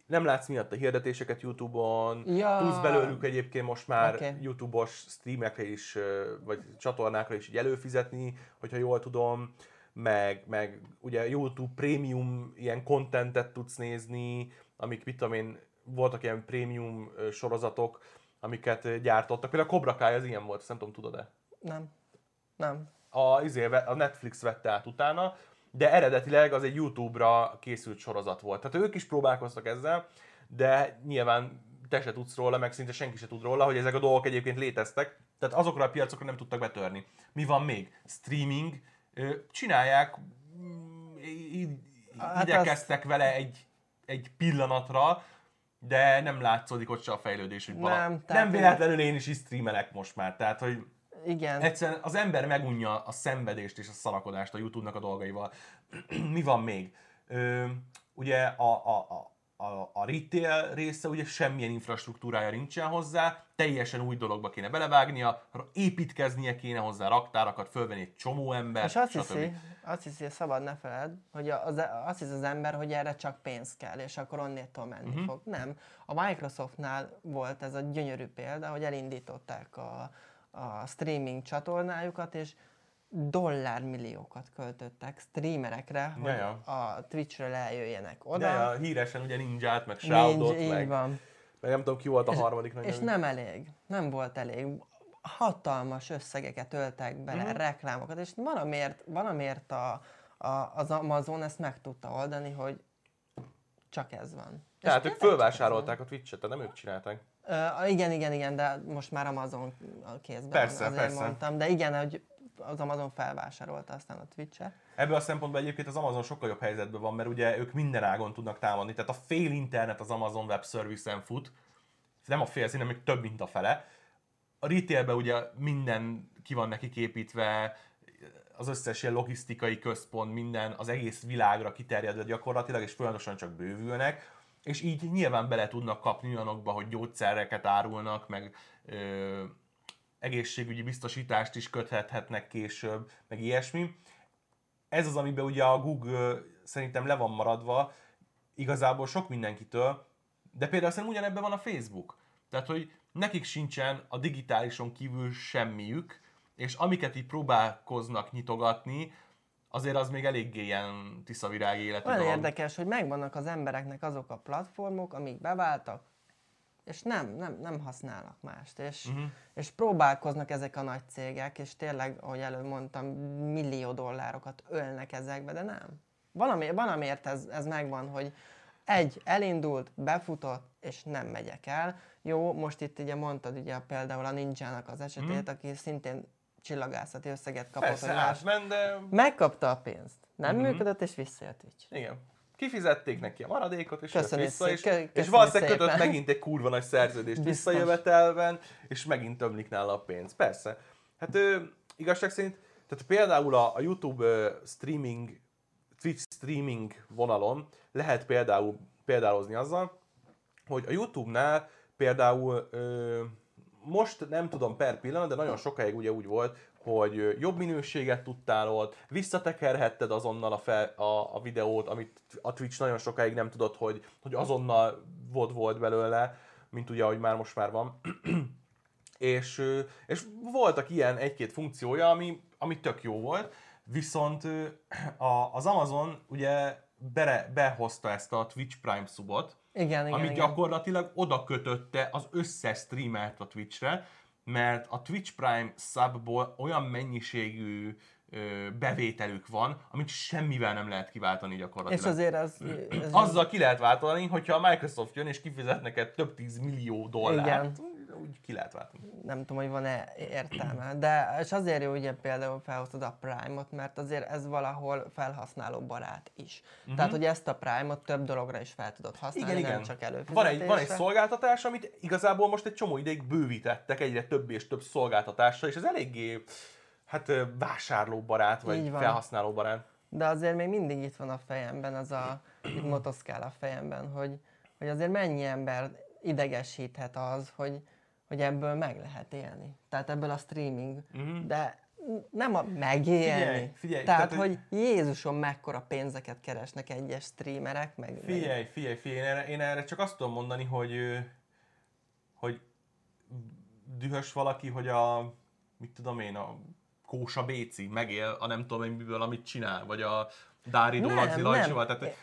nem látsz miatt a hirdetéseket YouTube-on, Ja. tudsz belőlük egyébként most már okay. YouTube-os streamekre is, vagy csatornákra is így előfizetni, hogyha jól tudom, meg, meg ugye YouTube Premium ilyen contentet tudsz nézni, amik, mit tudom én, voltak ilyen prémium sorozatok, amiket gyártottak. Például a Cobra Kai az ilyen volt, ezt nem tudom, tudod-e? Nem. Nem. a, izé, a Netflix vette át utána, de eredetileg az egy YouTube-ra készült sorozat volt. Tehát ők is próbálkoztak ezzel, de nyilván te se tudsz róla, meg szinte senki se tud róla, hogy ezek a dolgok egyébként léteztek. Tehát azokra a piacokra nem tudtak betörni. Mi van még? Streaming. Csinálják, mm, Hát igyekeztek vele egy, egy pillanatra, de nem látszódik ott se a fejlődés, hogy. Nem, tehát nem véletlenül én is is streamelek most már. Tehát, hogy Igen. Egyszerűen az ember megunja a szenvedést és a szarakodást a YouTube-nak a dolgaival. (clears throat) Mi van még? Ö, ugye a, a, a, a, a retail része ugye semmilyen infrastruktúrája nincsen hozzá, teljesen új dologba kéne belevágnia, építkeznie kéne hozzá raktárakat, fölvenni egy csomó ember, És azt stb. hiszi, azt hiszi, szabad ne feled, hogy az, azt hiszi az ember, hogy erre csak pénz kell, és akkor onnétól menni uh-huh. fog. Nem. A Microsoftnál volt ez a gyönyörű példa, hogy elindították a, a streaming csatornájukat, és dollármilliókat költöttek streamerekre, hogy Ja, ja. a Twitchről eljöjjenek oda. De ja, híresen ugye ninját, meg Nincs, Shroudot, így meg, van. meg nem tudom ki volt a harmadik nagy És nem elég, nem volt elég. Hatalmas összegeket öltek bele, Mhm. mm. reklámokat, és valamiért, valamiért a, a, az Amazon ezt meg tudta oldani, hogy csak ez van. És Tehát ők fölvásárolták a Twitch-et, tehát nem ők csinálták. Ö, igen, igen, igen, de most már Amazon kézben Persze, azért persze. mondtam. De igen, hogy az Amazon felvásárolta aztán a Twitch-et. Ebből a szempontból egyébként az Amazon sokkal jobb helyzetben van, mert ugye ők minden ágon tudnak támadni, tehát a fél internet az Amazon Web Service-en fut, nem a fél, hanem még több, mint a fele. A retailben ugye minden ki van nekik építve, az összes ilyen logisztikai központ, minden az egész világra kiterjedve gyakorlatilag, és folyamatosan csak bővülnek, és így nyilván bele tudnak kapni olyanokba, hogy gyógyszereket árulnak, meg ö, egészségügyi biztosítást is köthethetnek később, meg ilyesmi. Ez az, amiben ugye a Google szerintem le van maradva, igazából sok mindenkitől, de például szerintem ugyanebben van a Facebook. Tehát, hogy nekik sincsen a digitálison kívül semmiük, és amiket így próbálkoznak nyitogatni, azért az még eléggé ilyen tiszavirág életű Olyan dolog. érdekes, hogy megvannak az embereknek azok a platformok, amik beváltak, és nem, nem, nem használnak mást, és, uh-huh. és próbálkoznak ezek a nagy cégek, és tényleg, ahogy előbb mondtam, millió dollárokat ölnek ezekbe, de nem. Valami, valamiért ez, ez megvan, hogy egy, elindult, befutott, és nem megyek el. Jó, most itt ugye mondtad ugye például a Ninjának az esetét, uh-huh. aki szintén csillagászati összeget kapott, Persze, átment, de Megkapta a pénzt, nem uh-huh. működött, és visszajött Twitch. igen. Kifizették neki a maradékot, és Köszönjük vissza, és, szép- kö- és valószínűleg szépen. kötött megint egy kurva nagy szerződést Biztos. visszajövetelben, és megint tömlik nála a pénz. Persze. Hát ö, igazság szerint, tehát például a, a YouTube streaming, Twitch streaming vonalon lehet például példálozni azzal, hogy a YouTube-nál például ö, most nem tudom per pillanat, de nagyon sokáig ugye úgy volt, hogy jobb minőséget tudtál ott, visszatekerhetted azonnal a, fel, a, a videót, amit a Twitch nagyon sokáig nem tudott, hogy, hogy azonnal volt volt belőle, mint ugye, ahogy már most már van. (clears throat) és, és voltak ilyen egy-két funkciója, ami, ami tök jó volt, viszont az Amazon ugye bere, behozta ezt a Twitch Prime subot, Igen, igen, ami igen. gyakorlatilag oda kötötte az összes streamert a Twitchre, mert a Twitch Prime subból olyan mennyiségű bevételük van, amit semmivel nem lehet kiváltani gyakorlatilag. És azért az... ez Azzal ki lehet váltani, hogyha a Microsoft jön és kifizet neked több tíz millió dollárt, Igen. Úgy ki lehet váltani. nem tudom, hogy van-e értelme. De és azért jó, ugye például felhoztad a Prime-ot, mert azért ez valahol felhasználó barát is. Uh-huh. Tehát, hogy ezt a Prime-ot több dologra is fel tudod használni. Igen, nem igen. csak előfizetésre. Van egy, van egy szolgáltatás, amit igazából most egy csomó ideig bővítettek egyre több és több szolgáltatásra, és ez eléggé hát vásárlóbarát, vagy felhasználóbarát. De azért még mindig itt van a fejemben, az a, itt motoszkál a fejemben, hogy, hogy azért mennyi ember idegesíthet az, hogy, hogy ebből meg lehet élni. Tehát ebből a streaming. Mhm. De nem a megélni. Figyelj, figyelj, Tehát, tehát, hogy Jézusom, mekkora pénzeket keresnek egyes streamerek, meg... meg- Figyelj, figyelj, figyelj, én erre, én erre csak azt tudom mondani, hogy, hogy dühös valaki, hogy a, mit tudom én, a Kósa Béci megél a nem tudom én miből, amit csinál, vagy a Dári nem. Lajcsival, tehát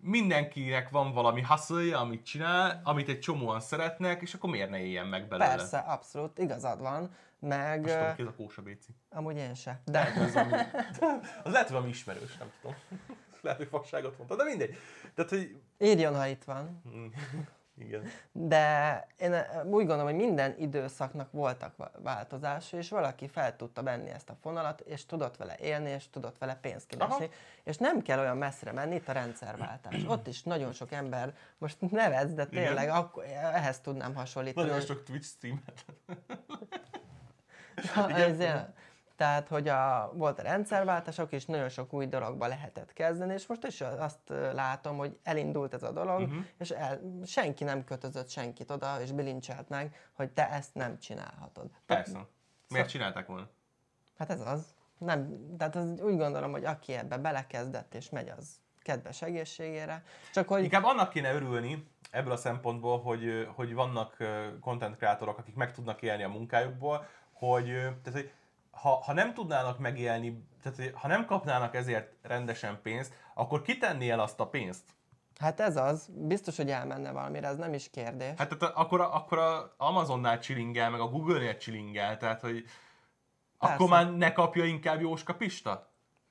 mindenkinek van valami hustle amit csinál, amit egy csomóan szeretnek, és akkor miért ne éljen meg belőle? Persze, abszolút, igazad van, meg Most tudom, ki ez a Kósa Béci. amúgy én se. De Az, ami, (laughs) az lehet, hogy valami ismerős, nem tudom. (laughs) Lehet, hogy fasságot mondta, de mindegy. Tehát, hogy... írjon, ha itt van. Igen. De én eh, úgy gondolom, hogy minden időszaknak voltak változásai, és valaki fel tudta venni ezt a fonalat, és tudott vele élni, és tudott vele pénzt keresni. Aha. És nem kell olyan messzire menni, itt a rendszerváltás. Ott is nagyon sok ember, most nevetsz, de tényleg akkor, ehhez tudnám hasonlítani. Nagyon sok Twitch streamet. Ha, ezért, tehát, hogy a, volt a rendszerváltások, és nagyon sok új dologba lehetett kezdeni, és most is azt látom, hogy elindult ez a dolog, uh-huh. és el, senki nem kötözött senkit oda, és bilincselt meg, hogy te ezt nem csinálhatod. Persze. Miért csinálták volna? Hát ez az. Nem, tehát az, úgy gondolom, hogy aki ebbe belekezdett és megy, az kedves egészségére. Csak hogy Inkább annak kéne örülni ebből a szempontból, hogy, hogy vannak content kreatorok, akik meg tudnak élni a munkájukból, hogy, tehát, hogy ha, ha nem tudnának megélni, tehát ha nem kapnának ezért rendesen pénzt, akkor kitenné el azt a pénzt? hát ez az, biztos, hogy elmenne valamire, ez nem is kérdés. Hát tehát akkor, a, akkor a Amazonnál csilingel, meg a Google-nél csilingel, tehát hogy Persze. akkor már ne kapja inkább Jóska Pista?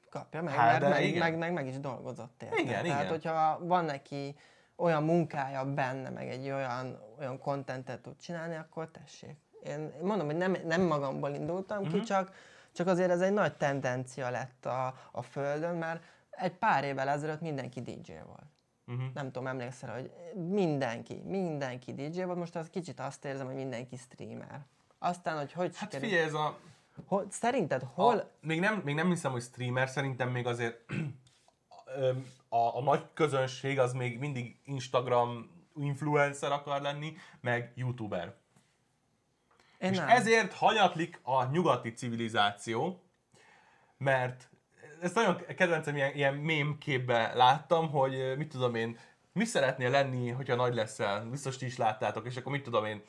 Kapja meg, Hát, mert meg, igen. meg, meg, meg is dolgozott érte. Igen, Tehát, igen. hogyha van neki olyan munkája benne, meg egy olyan, olyan kontentet tud csinálni, akkor tessék. Én, mondom, hogy nem, nem magamból indultam Mhm. ki, csak, csak azért ez egy nagy tendencia lett a, a Földön, mert egy pár évvel ezelőtt mindenki DJ volt. Uh-huh. Nem tudom, emlékszel, hogy mindenki, mindenki DJ volt, most az kicsit azt érzem, hogy mindenki streamer. Aztán, hogy hogy Hát sikerül- figyelj, ez a, Hol, szerinted hol... A, még, nem, még nem hiszem, hogy streamer, szerintem még azért (clears throat) öm, a, a nagy közönség az még mindig Instagram influencer akar lenni, meg youtuber. Én És nem. ezért hanyatlik a nyugati civilizáció, mert ezt nagyon kedvencem ilyen, ilyen mém képbe láttam, hogy mit tudom én, mi szeretnél lenni, hogyha nagy leszel? Biztos ti is láttátok, és akkor mit tudom én,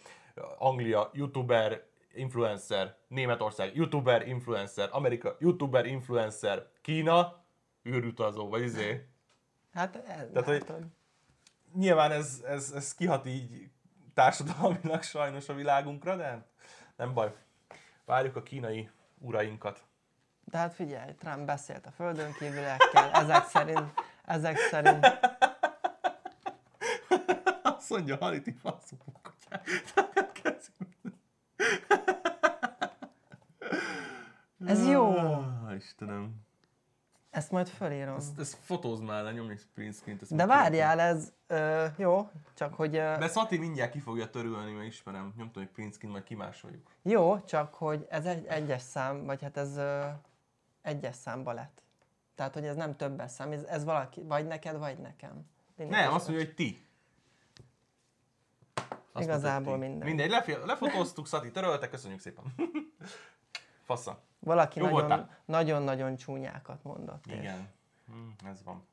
Anglia, youtuber, influencer, Németország, youtuber, influencer, Amerika, youtuber, influencer, Kína, űrutazó, vagy izé. Hát, ez, Tehát, hogy-. Nyilván ez, ez, ez kihat így társadalmilag sajnos a világunkra, de nem baj. Várjuk a kínai urainkat. De hát figyelj, Trump beszélt a földön kívüliekkel, ezek szerint, ezek szerint, Azt mondja, Haliti faszú kutyát. ez jó. Ah, Istenem. Ezt majd fölírom. Ezt, ezt fotózd már le, nyomj egy print screen-t. De várjál, ez ö, jó, csak hogy ö, De Szati mindjárt ki fogja törölni, mert ismerem. Nyomtam egy print screen, majd kimásoljuk. jó, csak hogy ez egy egyes szám, vagy hát ez ö, egyes számba lett. Tehát, hogy ez nem többes szám, ez, ez valaki, vagy neked, vagy nekem. Mindegy, Nem, azt mondja, hogy ti. Azt Igazából ti. mindegy. Lefotóztuk, Szati törölte, köszönjük szépen. (laughs) Fassa. Valaki nagyon-nagyon csúnyákat mondott. Igen. Hm, ez van.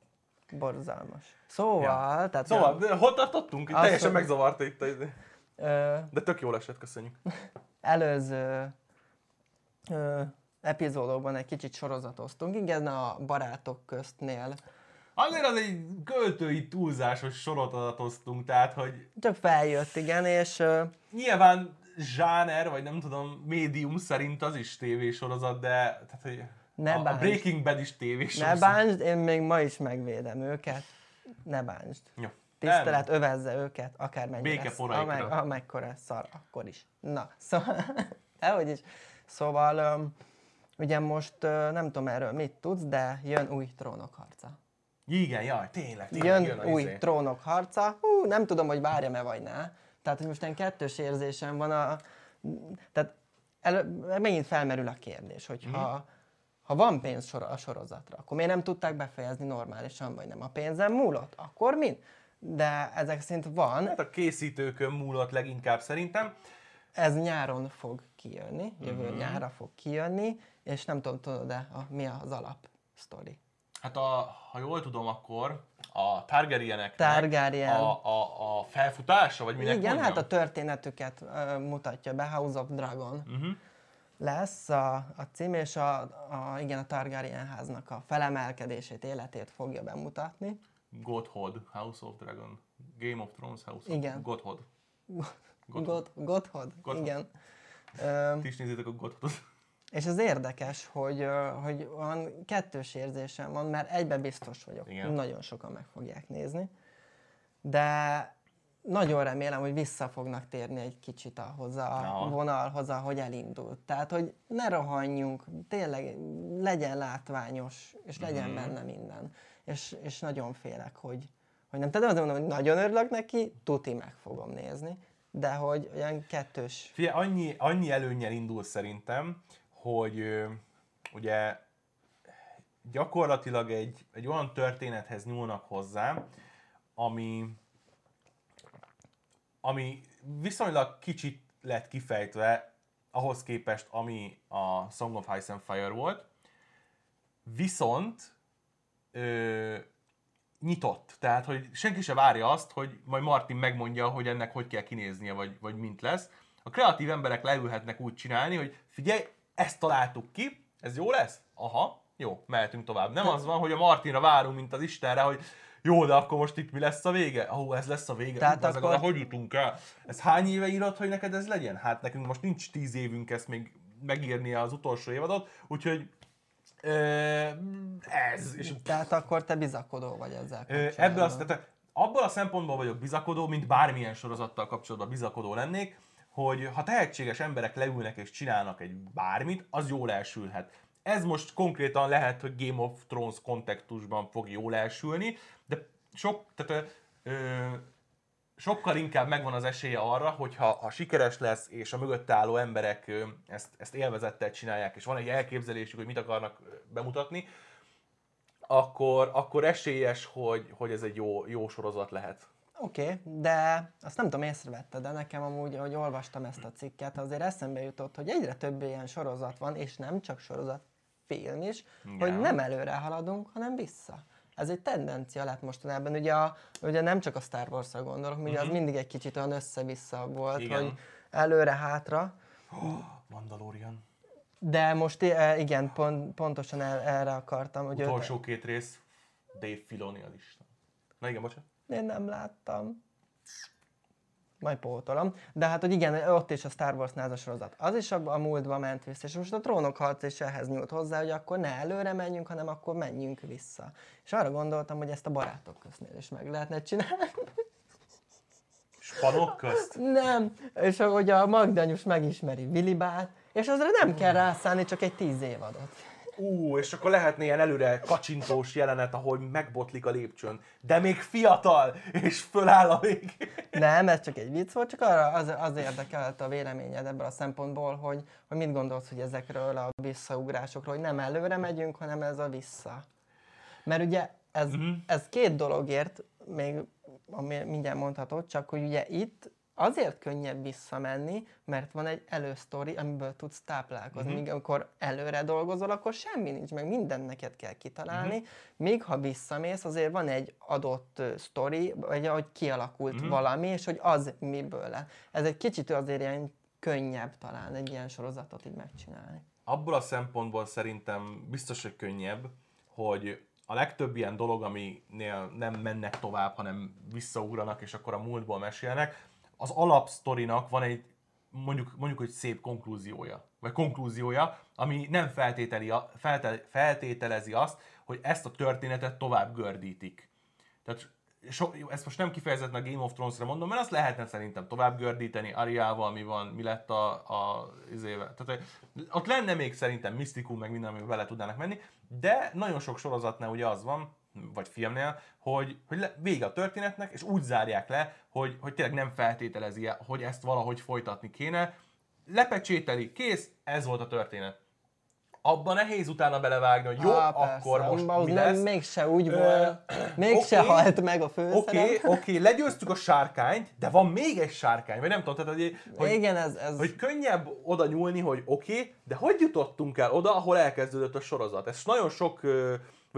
Borzalmas. Szóval, ja. tehát Szóval, de hol tartottunk? Azt teljesen mondom- megzavarta itt. ö, De tök jól esett, köszönjük. (laughs) előző ö, epizódokban egy kicsit sorozatoztunk, igen, a barátok köztnél. Azért az egy költői túlzásos sorotatoztunk, tehát, hogy Csak feljött, igen, és ö, nyilván zsáner, vagy nem tudom, médium szerint az is tévésorozat, de tehát, hogy Ne a, a. Breaking Bad is ne tévésorozat. bántsd, én még ma is megvédem őket. Ne bántsd. Jó. Tisztelet övezze őket, akármennyire. Béke ameg, amekkora szar, akkor is. Na, szóval, (laughs) dehogy is. Szóval, öm, ugye most ö, nem tudom erről mit tudsz, de jön új trónok harca. Igen, jaj, tényleg, tényleg Jön, jön új izé. trónok harca. Hú, nem tudom, hogy várjam-e vagy ne. Tehát, hogy most ilyen kettős érzésem van a... Tehát elő, megint felmerül a kérdés, hogy Mhm. ha, ha van pénz sor, a sorozatra, akkor miért nem tudták befejezni normálisan, vagy nem a pénzem múlott? Akkor mi? De ezek szerint van. Hát a készítőkön múlott leginkább szerintem. ez nyáron fog kijönni, jövő Mhm. nyárra fog kijönni, és nem tudom, tudod-e, a, mi az alap sztori. Hát a, ha jól tudom, akkor a Targaryeneknek Targaryen. a, a, a felfutása, vagy minek Igen, mondjam? hát a történetüket ö, mutatja be, House of Dragon Uh-huh. lesz a, a cím, és a, a, igen, a Targaryen háznak a felemelkedését, életét fogja bemutatni. Godhod, House of Dragon. Game of Thrones, House Igen. of Godhod. (laughs) God, Godhod, Godhod. igen. Ti is nézzétek a Godhodot. És az érdekes, hogy, hogy olyan kettős érzésem van, mert egyben biztos vagyok, Igen. nagyon sokan meg fogják nézni, de nagyon remélem, hogy vissza fognak térni egy kicsit ahhoz a Ja. vonalhoz, ahogy elindult. Tehát, hogy ne rohanjunk, tényleg legyen látványos, és legyen Mhm. benne minden. És, és nagyon félek, hogy, hogy nem. Tehát azért mondom, hogy nagyon örülök neki, tuti meg fogom nézni, de hogy olyan kettős Figyelj, annyi, annyi előnyel indul szerintem, hogy ugye gyakorlatilag egy, egy olyan történethez nyúlnak hozzá, ami, ami viszonylag kicsit lett kifejtve ahhoz képest, ami a Song of Ice and Fire volt, viszont ö, nyitott. Tehát, hogy senki se várja azt, hogy majd Martin megmondja, hogy ennek hogy kell kinéznie, vagy, vagy mint lesz. A kreatív emberek leülhetnek úgy csinálni, hogy figyelj, ezt találtuk ki, ez jó lesz? Aha, jó, mehetünk tovább. Nem az van, hogy a Martinra várunk, mint az Istenre, hogy jó, de akkor most itt mi lesz a vége? Ahó, ez lesz a vége. Tehát Tehát akkor-. Hogy jutunk el? Ez hány éve írott, hogy neked ez legyen? Hát nekünk most nincs tíz évünk ezt még megírni az utolsó évadot, úgyhogy ö, ez. És Tehát akkor te bizakodó vagy ezzel kapcsolatban. Ebből azt, tehát abból a szempontból vagyok bizakodó, mint bármilyen sorozattal kapcsolatban bizakodó lennék, hogy ha tehetséges emberek leülnek és csinálnak egy bármit, az jól elsülhet. Ez most konkrétan lehet, hogy Game of Thrones kontextusban fog jól elsülni, de sok, tehát ö, sokkal inkább megvan az esélye arra, hogyha ha sikeres lesz, és a mögötte álló emberek ezt, ezt élvezettel csinálják, és van egy elképzelésük, hogy mit akarnak bemutatni, akkor, akkor esélyes, hogy, hogy ez egy jó, jó sorozat lehet. Oké, okay, de azt nem tudom, észrevetted, de nekem amúgy, hogy olvastam ezt a cikket, azért eszembe jutott, hogy egyre több ilyen sorozat van, és nem csak sorozat, film is, Igen. hogy nem előre haladunk, hanem vissza. Ez egy tendencia lett mostanában. Ugye, a, ugye nem csak a Star Wars-ra gondolok, ugye az mindig egy kicsit olyan össze-vissza volt, Mhm. Igen. hogy előre-hátra, Mandalorian. de most igen, pont, pontosan el, erre akartam, hogy öt- Utolsó két rész, Dave Filoni az Isten. Na igen, bocsánat. Én nem láttam. Majd pótolom. De hát, hogy igen, ott is a Star Wars-nál ez a sorozat. Az is a, a múltba ment vissza, és most a trónok harc is ehhez nyúlt hozzá, hogy akkor ne előre menjünk, hanem akkor menjünk vissza. És arra gondoltam, hogy ezt a barátok köznél is meg lehetne csinálni. Spanok közt. nem. És hogy a Magdanyus megismeri Willibát, és azra nem kell rászállni csak egy tíz évadot. Ú, és akkor lehetne ilyen előre kacsintós jelenet, ahol megbotlik a lépcsőn. De még fiatal, és föláll a vég. Nem, ez csak egy vicc volt, csak arra az, az érdekelt a véleményed ebből a szempontból, hogy, hogy mit gondolsz, hogy ezekről a visszaugrásokról, hogy nem előre megyünk, hanem ez a vissza. Mert ugye ez, uh-huh. ez két dologért, még ami mindjárt mondhatod, csak hogy ugye itt azért könnyebb visszamenni, mert van egy elősztori, amiből tudsz táplálkozni. Uh-huh. Míg amikor előre dolgozol, akkor semmi nincs, meg mindent neked kell kitalálni. Uh-huh. Míg ha visszamész, azért van egy adott sztori, vagy ahogy kialakult uh-huh. valami, és hogy az miből lett. Ez egy kicsit azért ilyen könnyebb talán egy ilyen sorozatot így megcsinálni. Abból a szempontból szerintem biztos, hogy könnyebb, hogy a legtöbb ilyen dolog, aminél nem mennek tovább, hanem visszaugranak, és akkor a múltból mesélnek, az alapsztorinak van egy mondjuk, mondjuk hogy szép konklúziója, vagy konklúziója, ami nem feltételi, feltel, feltételezi azt, hogy ezt a történetet tovább gördítik. Tehát so, ezt most nem kifejezetten a Game of Thrones-ra mondom, mert azt lehetne szerintem tovább gördíteni Ariával, mi van, mi lett a, a izével. Tehát ott lenne még szerintem misztikum, meg minden, amiben bele tudnának menni, de nagyon sok sorozatnál ugye az van, vagy filmnél, hogy, hogy le, vége a történetnek, és úgy zárják le, hogy, hogy tényleg nem feltételezi, hogy ezt valahogy folytatni kéne. Lepecsételi, kész, ez volt a történet. abban nehéz utána belevágni, hogy jó, Á, akkor persze, most ahhoz mi nem, lesz. Mégse úgy volt. Mégse oké, halt meg a főszerep. Oké, okay, oké, okay, legyőztük a sárkányt, de van még egy sárkány, vagy nem tudom, tehát hogy, hogy, Igen, ez, ez hogy könnyebb oda nyúlni, hogy oké, okay, de hogy jutottunk el oda, ahol elkezdődött a sorozat? Ez nagyon sok,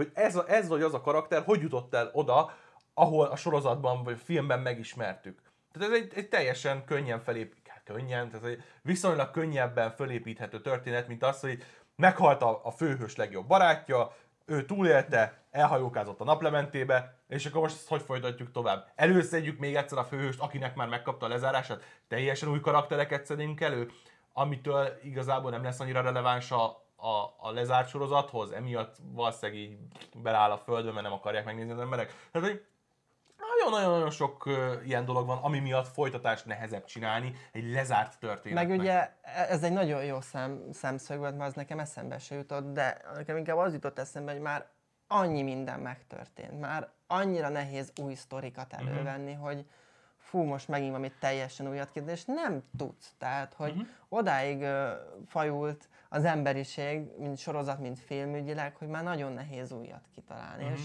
vagy ez, a, ez vagy az a karakter, hogy jutott el oda, ahol a sorozatban vagy a filmben megismertük. Tehát ez egy, egy teljesen könnyen felép, hát könnyen, tehát egy viszonylag könnyebben fölépíthető történet, mint az, hogy meghalt a, a főhős legjobb barátja, ő túlélte, elhajókázott a naplementébe, és akkor most ezt hogy folytatjuk tovább? Előszedjük még egyszer a főhőst, akinek már megkapta a lezárását, teljesen új karaktereket szedünk elő, amitől igazából nem lesz annyira releváns a, a, a lezárt sorozathoz, emiatt valószínűleg így beláll a földbe, mert nem akarják megnézni az emberek. Tehát, hogy nagyon-nagyon sok ilyen dolog van, ami miatt folytatást nehezebb csinálni egy lezárt történetnek. Meg ugye ez egy nagyon jó szem, szemszög volt, mert az nekem eszembe se jutott, de nekem inkább az jutott eszembe, hogy már annyi minden megtörtént. Már annyira nehéz új sztorikat Mhm. elővenni, uh-huh. hogy fú, most megint valami teljesen újat kérdés, és nem tudsz. Tehát, hogy uh-huh. odáig ö, fajult az emberiség, mint sorozat, mint filmügyileg, hogy már nagyon nehéz újat kitalálni. Uh-huh. És,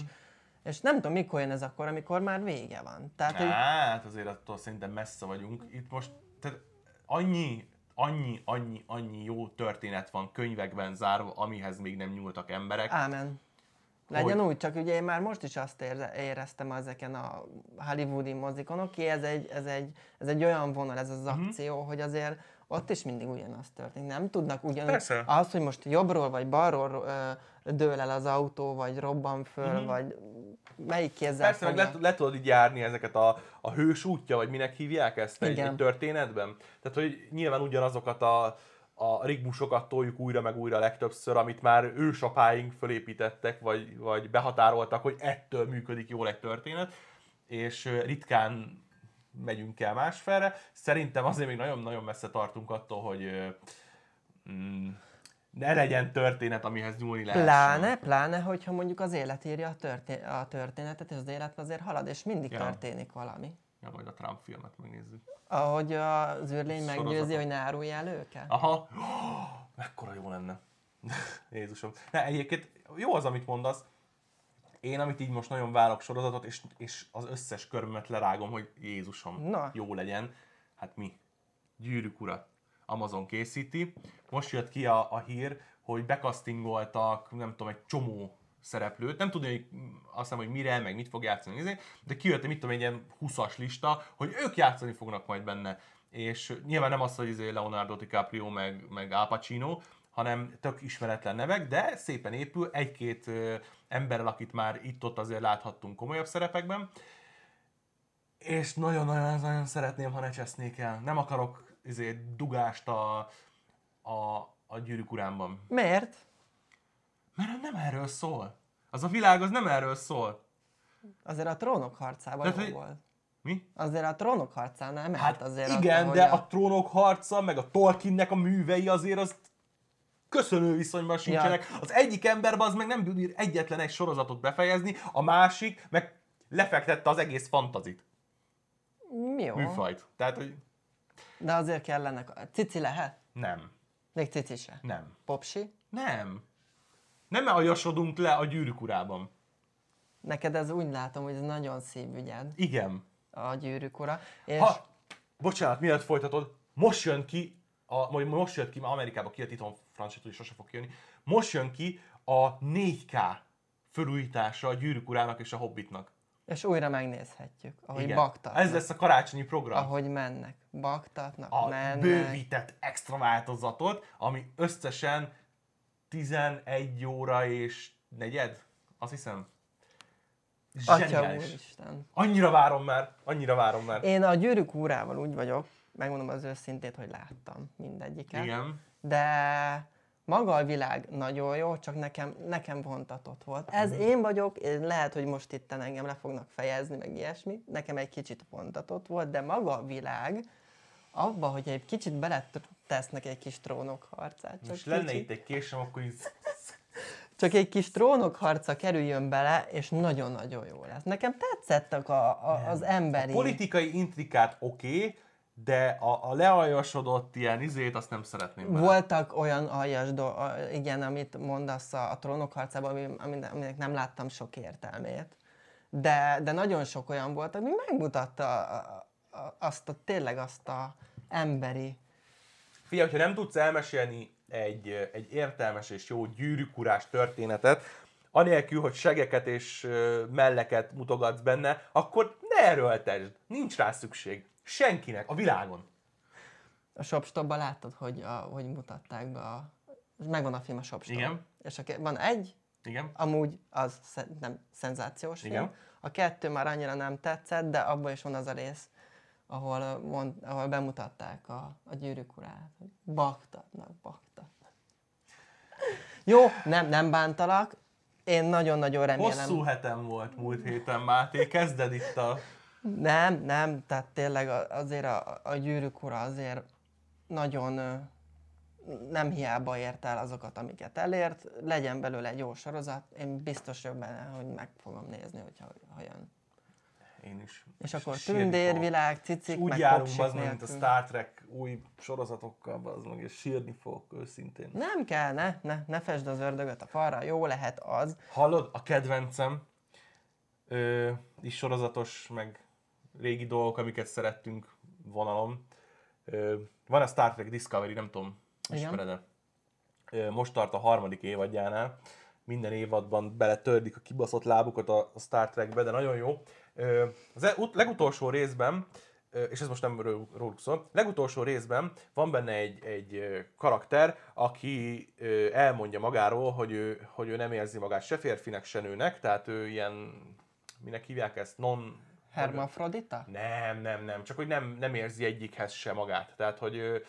és nem tudom, mikor jön ez akkor, amikor már vége van. Tehát, hogy Hát azért attól szerintem messze vagyunk. Itt most tehát annyi, annyi, annyi, annyi jó történet van könyvekben zárva, amihez még nem nyúltak emberek. Ámen. Legyen Hogy- úgy, csak ugye én már most is azt érze, éreztem ezeken a hollywoodi mozikon, oké, ez egy, ez, egy, ez egy olyan vonal, ez az akció, hogy azért ott is mindig ugyanaz történik. Nem tudnak ugyanúgy, Persze. az, hogy most jobbról vagy balról ö, dől el az autó, vagy robban föl, vagy melyik kézzel. Persze, meg fogja. le, le tudod így járni ezeket a, a hős útja, vagy minek hívják ezt egy, Igen. egy történetben. Tehát, hogy nyilván ugyanazokat a, a rigmusokat toljuk újra meg újra legtöbbször, amit már ősapáink fölépítettek, vagy, vagy behatároltak, hogy ettől működik jól egy történet, és ritkán megyünk el másfelre. Szerintem azért még nagyon-nagyon messze tartunk attól, hogy mm, ne legyen történet, amihez nyúlni lehessen. Pláne, pláne, hogyha mondjuk az élet írja a, történ- a történetet, és az élet azért halad, és mindig Ja. történik valami. Ja, majd a Trump filmet megnézzük. Ahogy az űrlény meggyőzi, Sorozatot. hogy ne árulj el őket. Aha, (gasps) mekkora jó lenne. (laughs) Jézusom. Ne, egyébként jó az, amit mondasz. Én, amit így most nagyon várok sorozatot, és, és az összes körömet lerágom, hogy Jézusom, Na. jó legyen. Hát mi? Gyűrűk ura. Amazon készíti. Most jött ki a, a hír, hogy bekasztingoltak, nem tudom, egy csomó szereplőt. Nem tudom, hogy azt hiszem, hogy mire, meg mit fog játszani, de kijött, mit tudom, egy ilyen 20-as lista, hogy ők játszani fognak majd benne. És nyilván nem az, hogy izé Leonardo DiCaprio meg, meg Al Pacino, hanem tök ismeretlen nevek, de szépen épül, egy-két emberrel, akit már itt-ott azért láthattunk komolyabb szerepekben. És nagyon-nagyon-nagyon szeretném, ha ne csesznék el. Nem akarok izé, dugást a, a, a gyűrűk urámban. Miért? Mert nem erről szól. Az a világ az nem erről szól. Azért a trónok harcában Tehát, jó volt. Mi? Azért a trónok harcánál mehet Hát azért igen, attól, de hogy a trónok harca, meg a Tolkiennek a művei azért az köszönő viszonyban sincsenek. Az egyik emberben az meg nem bír egyetlen egy sorozatot befejezni, a másik meg lefektette az egész fantazit, Jó, műfajt. Tehát, hogy de azért kellenek. Cici lehet? nem, Még cici se. nem, Popsi? nem. Nem aljasodunk le a gyűrűk urában. Neked ez úgy látom, hogy ez nagyon szívügyed, Igen. a gyűrűk ura. És Ha, bocsánat, miért folytatod? Most jön ki, a, most jött ki, mert Amerikában kijött, itthon francia hogy sose fog kijönni, most jön ki a 4K felújítása a Gyűrűk Urának és a Hobbitnak. És újra megnézhetjük, ahogy Igen. baktatnak. Ez lesz a karácsonyi program. Ahogy mennek. Baktatnak, a mennek. bővített extra változatot, ami összesen 11 óra és negyed, azt hiszem. Atya Zseniális. úristen. Annyira várom már, annyira várom már. Én a gyűrűk úrával úgy vagyok, megmondom az őszintét, hogy láttam mindegyiket. Igen. De maga a világ nagyon jó, csak nekem, nekem vontatott volt. Ez én vagyok, én lehet, hogy most itt engem le fognak fejezni, meg ilyesmi. Nekem egy kicsit vontatott volt, de maga a világ, abba, hogy egy kicsit bele tesznek egy kis trónok harcát. Csak, Most lenne itt egy késem, akkor így csak egy kis trónok harca kerüljön bele, és nagyon-nagyon jó lesz. Nekem tetszettek a, a, az emberi... politikai intrikát oké, okay, de a, a lealjasodott ilyen izét, azt nem szeretném bele. Voltak olyan aljas dolgok, igen, amit mondasz a, a trónok harcában, ami, aminek, nem láttam sok értelmét. De, de nagyon sok olyan volt, ami megmutatta a, a, azt a, tényleg azt a emberi Figyelj, hogyha nem tudsz elmesélni egy, egy értelmes és jó gyűrűkurás történetet, anélkül, hogy segeket és melleket mutogatsz benne, akkor ne erőltesd. Nincs rá szükség. Senkinek a világon. A Shopstopban láttad, hogy, a, hogy mutatták be a... Megvan a film a Shopstop. Igen. És a, van egy, Igen? amúgy az sze- nem szenzációs Igen. film. A kettő már annyira nem tetszett, de abban is van az a rész, ahol, mond, ahol bemutatták a, a gyűrűk urát. Baktatnak, baktatnak. Jó, nem, nem bántalak. Én nagyon-nagyon remélem. Hosszú hetem volt múlt héten, Máté. Kezded itt a... Nem, nem, tehát tényleg azért a, a gyűrűk ura azért nagyon nem hiába ért el azokat, amiket elért. Legyen belőle egy jó sorozat, én biztos vagyok benne, hogy meg fogom nézni, hogyha ha jön. Én is. És akkor tündérvilág, cicik, úgy meg járunk az mint a. Star Trek új sorozatokkal, az meg, és sírni fogok őszintén. Nem kell, ne, ne, ne fesd az ördögöt a falra, jó lehet az. Hallod, a kedvencem ö, is sorozatos, meg régi dolgok, amiket szerettünk vonalom. Ö, van a Star Trek Discovery, nem tudom, ismered-e? Most tart a harmadik évadjánál. Minden évadban beletördik a kibaszott lábukat a Star Trekbe, de nagyon jó. Az e- ut- legutolsó részben, és ez most nem ró- róluk szól, legutolsó részben van benne egy, egy karakter, aki elmondja magáról, hogy ő, hogy ő nem érzi magát se férfinek, se nőnek, tehát ő ilyen, minek hívják ezt, non... Hermafrodita? Nem, nem, nem, csak hogy nem, nem érzi egyikhez se magát. Tehát, hogy ő,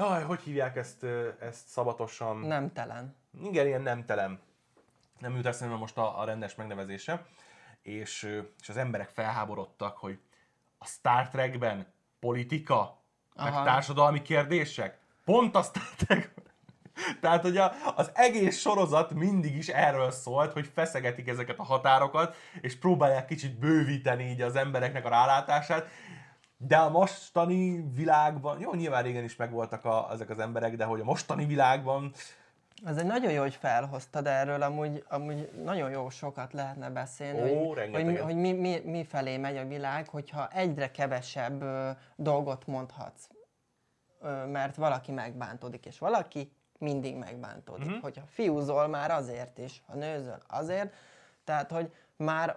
Haj, hogy hívják ezt, ezt szabatosan? Nemtelen. Igen, ilyen nemtelen. Nem jut eszembe most a, a rendes megnevezése. És, és az emberek felháborodtak, hogy a Star Trekben politika, meg Aha. társadalmi kérdések, pont a Star Trekben. (laughs) Tehát, hogy a, az egész sorozat mindig is erről szólt, hogy feszegetik ezeket a határokat, és próbálják kicsit bővíteni így az embereknek a rálátását. De a mostani világban, jó, nyilván régen is megvoltak a, ezek az emberek, de hogy a mostani világban Ez egy nagyon jó, hogy felhoztad erről, amúgy, amúgy nagyon jó sokat lehetne beszélni, Ó, hogy, hogy, hogy mi, mi, mi felé megy a világ, hogyha egyre kevesebb ö, dolgot mondhatsz, ö, mert valaki megbántódik, és valaki mindig megbántódik. Mhm. Uh-huh. Hogyha fiúzol már azért is, ha nőzöl azért, tehát, hogy már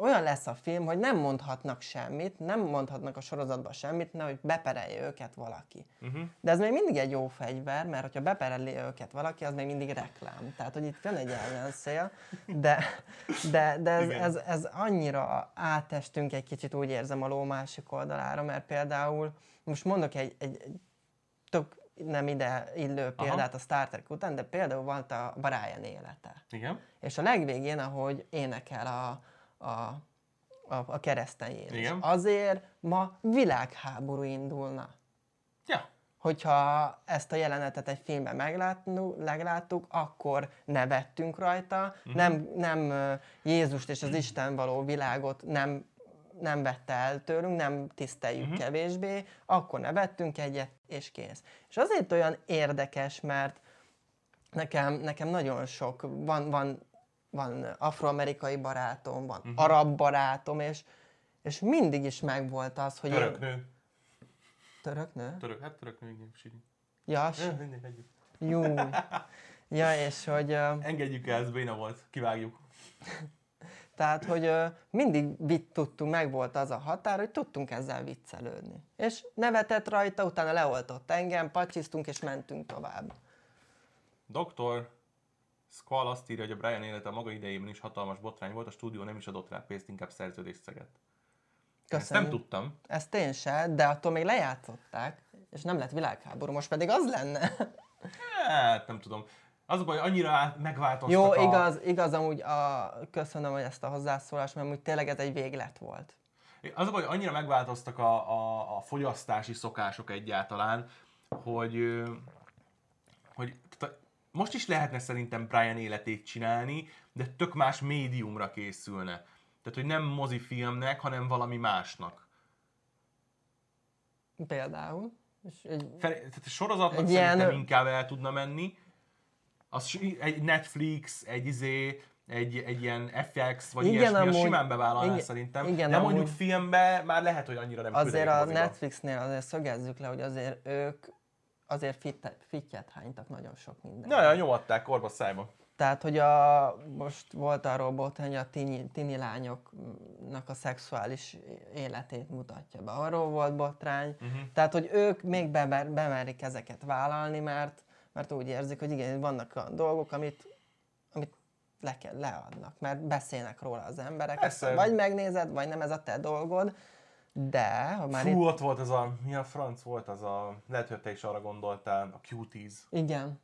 olyan lesz a film, hogy nem mondhatnak semmit, nem mondhatnak a sorozatban semmit, nehogy beperelje őket valaki. Uh-huh. De ez még mindig egy jó fegyver, mert hogyha bepereli őket valaki, az még mindig reklám. Tehát, hogy itt van egy ellenszél, de, de, de ez, ez, ez, annyira átestünk egy kicsit, úgy érzem a ló másik oldalára, mert például, most mondok egy, egy, egy tök nem ide illő példát a Star Trek után, de például volt a Brian élete. Igen. És a legvégén, ahogy énekel a, a, a, a keresztény Jézus. Igen. Azért ma világháború indulna Ja. hogyha ezt a jelenetet egy filmben megláttuk, akkor nevettünk rajta, Mhm. nem, nem Jézust és az Isten való világot nem, nem vette el tőlünk, nem tiszteljük Mhm. kevésbé, akkor nevettünk egyet, és kész. És azért olyan érdekes, mert nekem, nekem nagyon sok, van, van, van afroamerikai barátom, van Mhm. arab barátom, és, és mindig is megvolt az, hogy Török én... nő. Török nő? Török, hát török nő, igen, síri. Ja. Jó. Ja, és hogy, ö, Engedjük el, ez béna volt, kivágjuk. (laughs) tehát, hogy ö, mindig vitt tudtunk, meg volt az a határ, hogy tudtunk ezzel viccelődni. És nevetett rajta, utána leoltott engem, pacsisztunk és mentünk tovább. Doktor Squall azt írja, hogy a Brian élete a maga idejében is hatalmas botrány volt, a stúdió nem is adott rá pénzt, inkább szerződést szegett. Ezt nem tudtam. Ezt én se, de attól még lejátszották, és nem lett világháború, most pedig az lenne. Hát, nem tudom. Az a baj, annyira megváltoztak Jó, a... igaz, igaz, amúgy a, köszönöm hogy ezt a hozzászólást, mert amúgy tényleg ez egy véglet volt. Az a baj, annyira megváltoztak a, a, a fogyasztási szokások egyáltalán, hogy, hogy most is lehetne szerintem Brian életét csinálni, de tök más médiumra készülne. Tehát, hogy nem mozifilmnek, hanem valami másnak. Például. És egy, Fel, tehát sorozatnak Egy szerintem ilyen- inkább el tudna menni. Az egy Netflix, egy izé, egy, egy ilyen FX, vagy Igen, ilyesmi, amúgy- simán bevállalná igen- szerintem. igen, de mondjuk amúgy- filmbe már lehet, hogy annyira nem azért a moziba. Netflixnél azért szögezzük le, hogy azért ők azért fit, fittyet hánytak nagyon sok minden. Na, ja, nyomatták korba szájba. Tehát, hogy a, most volt arról botrány, a tini, tini lányoknak a szexuális életét mutatja be. Arról volt botrány. Uh-huh. Tehát, hogy ők még bemer, bemerik ezeket vállalni, mert, mert úgy érzik, hogy igen, vannak olyan dolgok, amit, amit le kell, leadnak, mert beszélnek róla az emberek. Persze. Aztán Vagy megnézed, vagy nem ez a te dolgod, de ha már Fú, itt... ott volt az a, mi a franc volt az a, lehet, hogy te is arra gondoltál, a cuties. Igen.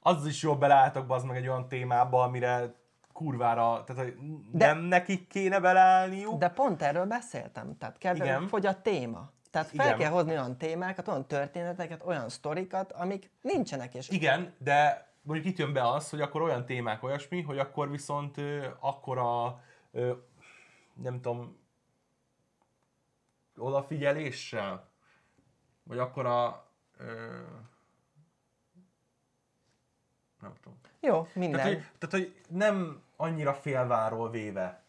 Az is jól beleálltak bazd meg egy olyan témába, amire kurvára, tehát hogy De- nem nekik kéne beleállniuk. De pont erről beszéltem, tehát kell, fogy a téma. Tehát fel Igen. kell hozni olyan témákat, olyan történeteket, olyan sztorikat, amik nincsenek, és Igen, de mondjuk itt jön be az, hogy akkor olyan témák olyasmi, hogy akkor viszont ö, akkora, ö, nem tudom, odafigyeléssel, vagy akkora, ö, nem tudom. jó, minden. Tehát hogy, tehát, hogy nem annyira félváról véve,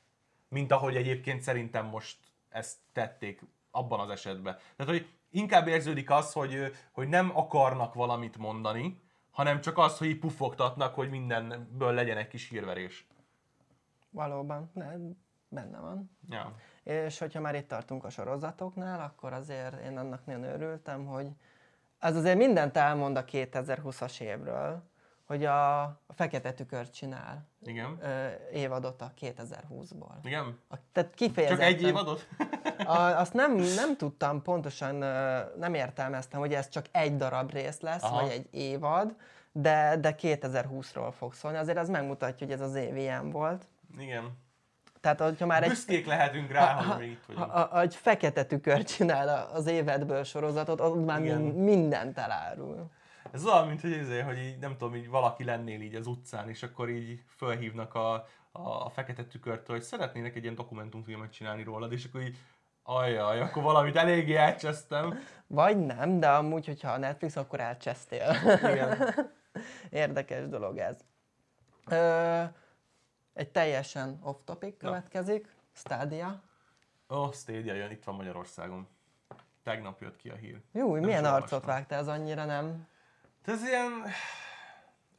mint ahogy egyébként szerintem most ezt tették abban az esetben. Tehát, hogy inkább érződik az, hogy, hogy nem akarnak valamit mondani, hanem csak az, hogy pufogtatnak, hogy mindenből legyen egy kis hírverés. Valóban, ne, benne van. Ja. És hogyha már itt tartunk a sorozatoknál, akkor azért én annak nagyon örültem, hogy ez azért mindent elmond a 2020-as évről, hogy a, a Fekete Tükör csinál Igen. ö, évadot a 2020-ból. Igen? A, tehát Csak kifejezetten... egy évadot? A, azt nem, nem tudtam pontosan, nem értelmeztem, hogy ez csak egy darab rész lesz, Aha. Vagy egy évad, de, de 2020-ról fog szólni. Azért ez megmutatja, hogy ez az év ilyen volt. Igen. Tehát, hogyha már egy, Büszkék lehetünk rá, hogy még itt ha, vagyunk. ha, ha egy fekete tükör csinál a- az évedből sorozatot, az már Igen. min- mindent elárul. Ez olyan, mint hogy, izé, hogy így, nem tudom, így valaki lennél így az utcán, és akkor így fölhívnak a, a, a fekete tükörtől, hogy szeretnének egy ilyen dokumentumfilmet csinálni rólad, és akkor így ajaj, akkor valamit eléggé elcsesztem. Vagy nem, de amúgy, hogyha a Netflix, akkor elcsesztél. Igen. (laughs) Érdekes dolog ez. Ö, egy teljesen off-topic következik. Stadia. Ó, oh, Stadia jön, itt van Magyarországon. Tegnap jött ki a hír. Jó, Nem milyen arcot vágtál, ez annyira nem? De ez ilyen... (sighs)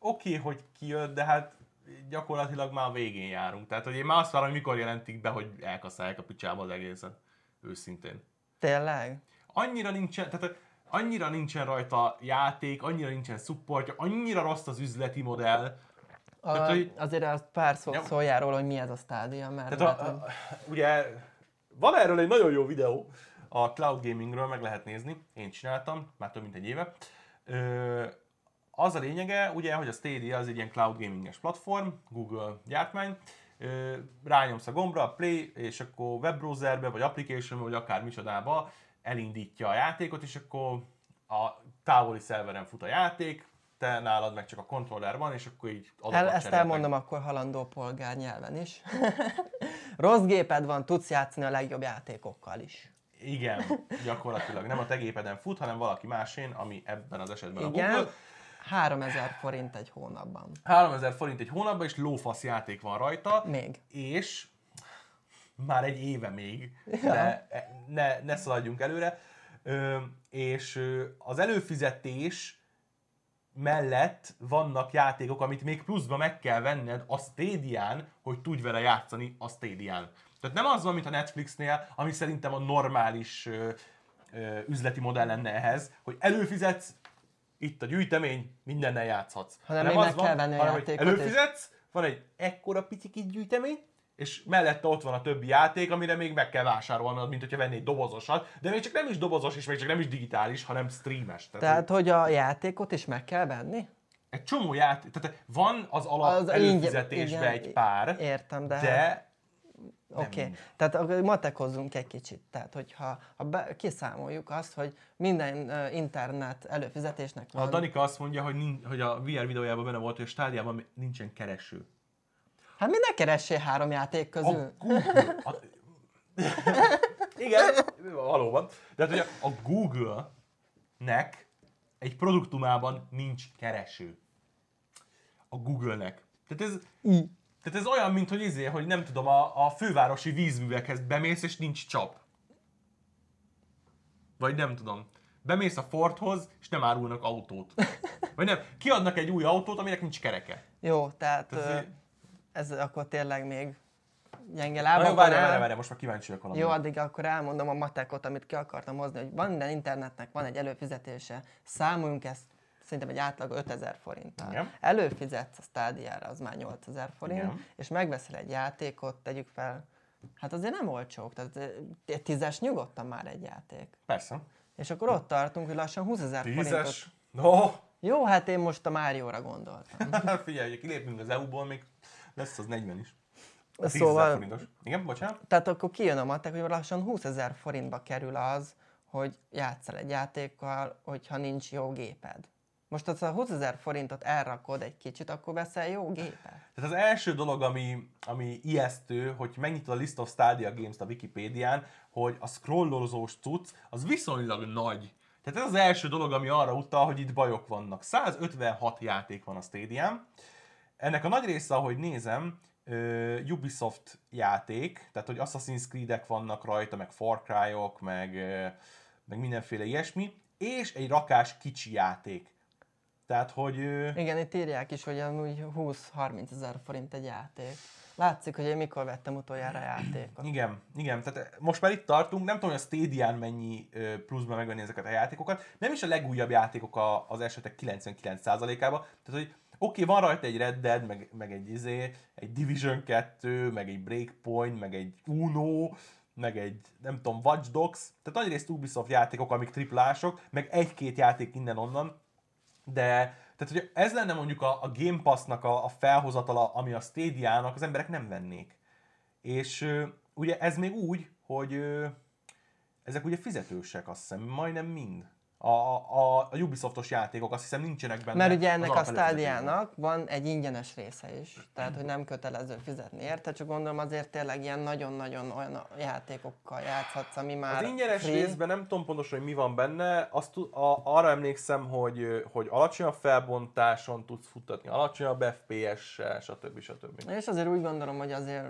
Oké, okay, hogy kijött, de hát gyakorlatilag már a végén járunk. Tehát, hogy én már azt várom, hogy mikor jelentik be, hogy elkaszálják a picsába az egészet. Őszintén. Tényleg? annyira nincsen, tehát annyira nincsen rajta játék, annyira nincsen supportja, annyira rossz az üzleti modell. A, Tehát, hogy- Azért az pár szót Ja. szóljál róla, hogy mi ez a stádia, mert Tehát a, a, ugye van erről egy nagyon jó videó, a cloud gamingről meg lehet nézni, én csináltam, már több mint egy éve. Ö, az a lényege, ugye, hogy a Stadia az egy ilyen cloud gaminges platform, Google gyártmány, rányomsz a gombra, a play, és akkor webbrowserbe, vagy applicationbe, vagy akár micsodába elindítja a játékot, és akkor a távoli szerveren fut a játék, te nálad meg csak a controller van, és akkor így El, ezt elmondom akkor halandó polgár nyelven is. (laughs) Rossz géped van, tudsz játszani a legjobb játékokkal is. Igen, gyakorlatilag nem a te gépeden fut, hanem valaki másén, ami ebben az esetben a Igen. Google. 3000 forint egy hónapban. 3000 forint egy hónapban, és lófasz játék van rajta. Még. És már egy éve még, de ne, ne szaladjunk előre. Ö, és az előfizetés mellett vannak játékok, amit még pluszba meg kell venned a Stadia-n, hogy tudj vele játszani a Stadia-n. Tehát nem az van, mint a Netflixnél, ami szerintem a normális ö, ö, üzleti modell lenne ehhez, hogy előfizetsz, itt a gyűjtemény, mindennel játszhatsz. Hanem még meg kell venni hanem, hogy előfizetsz, van egy ekkora picikis gyűjtemény, és mellette ott van a többi játék, amire még meg kell vásárolnod, mint hogyha vennéd dobozosat, de még csak nem is dobozos, és még csak nem is digitális, hanem streames. Tehát, Tehát, hogy a játékot is meg kell venni? egy csomó játék, tehát van az alap Az az ingyen- előfizetésbe igen, egy pár, Értem, de... de Oké, okay. minden. tehát matekozzunk egy kicsit. Tehát, hogyha ha be, kiszámoljuk azt, hogy minden uh, internet előfizetésnek a van... Danika azt mondja, hogy, nin, hogy a VR videójában benne volt, hogy a stádiában nincsen kereső. Hát mi ne keressél három játék A közül? Google, a, (laughs) Igen, valóban. De hát ugye a Google-nek egy produktumában nincs kereső. A Google-nek. Tehát ez, tehát ez olyan, mint hogy izé, hogy nem tudom, a, a fővárosi vízművekhez bemész, és nincs csap. Vagy nem tudom. Bemész a Fordhoz, és nem árulnak autót. Vagy nem, kiadnak egy új autót, aminek nincs kereke. Jó, tehát Tehát ez- ez akkor tényleg még gyenge Na jó, lábakon várjál, áll. várjál, várjál, most már kíváncsi vagyok. Jó, addig akkor elmondom a matekot, amit ki akartam hozni, hogy van minden internetnek, van egy előfizetése, számoljunk ezt szerintem egy átlag 5000 forinttal. Igen. Előfizetsz a stádiára, az már 8000 forint, Igen. és megveszel egy játékot, tegyük fel, hát azért nem olcsók, tehát egy tízes nyugodtan már egy játék. Persze. És akkor ott tartunk, hogy lassan 20 ezer forintot. Tízes. No, Jó, hát én most a Márióra gondoltam. (laughs) figyelj, ugye kilépünk az EU-ból, még lesz az 40 is. 10 Szóval- forintos. Igen, bocsánat? Tehát akkor kijön a matek, hogy lassan 20 ezer forintba kerül az, hogy játszol egy játékkal, hogyha nincs jó géped. Most az a 20 ezer forintot elrakod egy kicsit, akkor veszel jó gépet. Tehát az első dolog, ami, ami ijesztő, hogy megnyitod a List of Stadia Games-t a Wikipédián, hogy a scrollozós cucc az viszonylag nagy. Tehát ez az első dolog, ami arra utal, hogy itt bajok vannak. 156 játék van a Stadián. Ennek a nagy része, ahogy nézem, Ubisoft játék, tehát hogy Assassin's Creed-ek vannak rajta, meg Far Cry-ok, meg, meg mindenféle ilyesmi, és egy rakás kicsi játék. Tehát, hogy... Igen, itt írják is, hogy amúgy 20-30 ezer forint egy játék. Látszik, hogy én mikor vettem utoljára játékot. Igen, igen, tehát most már itt tartunk, nem tudom, hogy a Stadián mennyi pluszban megvenni ezeket a játékokat, nem is a legújabb játékok a, az esetek 99%-ában, tehát hogy oké, van rajta egy Red Dead, meg, meg egy izé, egy Division 2, meg egy Breakpoint, meg egy Uno, meg egy, nem tudom, Watch Dogs, tehát nagyrészt Ubisoft játékok, amik triplások, meg egy-két játék innen-onnan, de tehát, hogy ez lenne mondjuk a, a Game Pass-nak a, a felhozatala, ami a Stadia-nak, az emberek nem vennék. És ugye ez még úgy, hogy ezek ugye fizetősek, azt hiszem, majdnem mind. A, a, a Ubisoftos játékok azt hiszem nincsenek benne. Mert ugye ennek a stádiának van egy ingyenes része is, tehát hogy nem kötelező fizetni érte, csak gondolom azért tényleg ilyen nagyon-nagyon olyan játékokkal játszhatsz, ami már Az ingyenes free. részben nem tudom pontosan, hogy mi van benne, azt, a, arra emlékszem, hogy, hogy alacsonyabb felbontáson tudsz futtatni, alacsonyabb FPS-sel, stb. stb. És azért úgy gondolom, hogy azért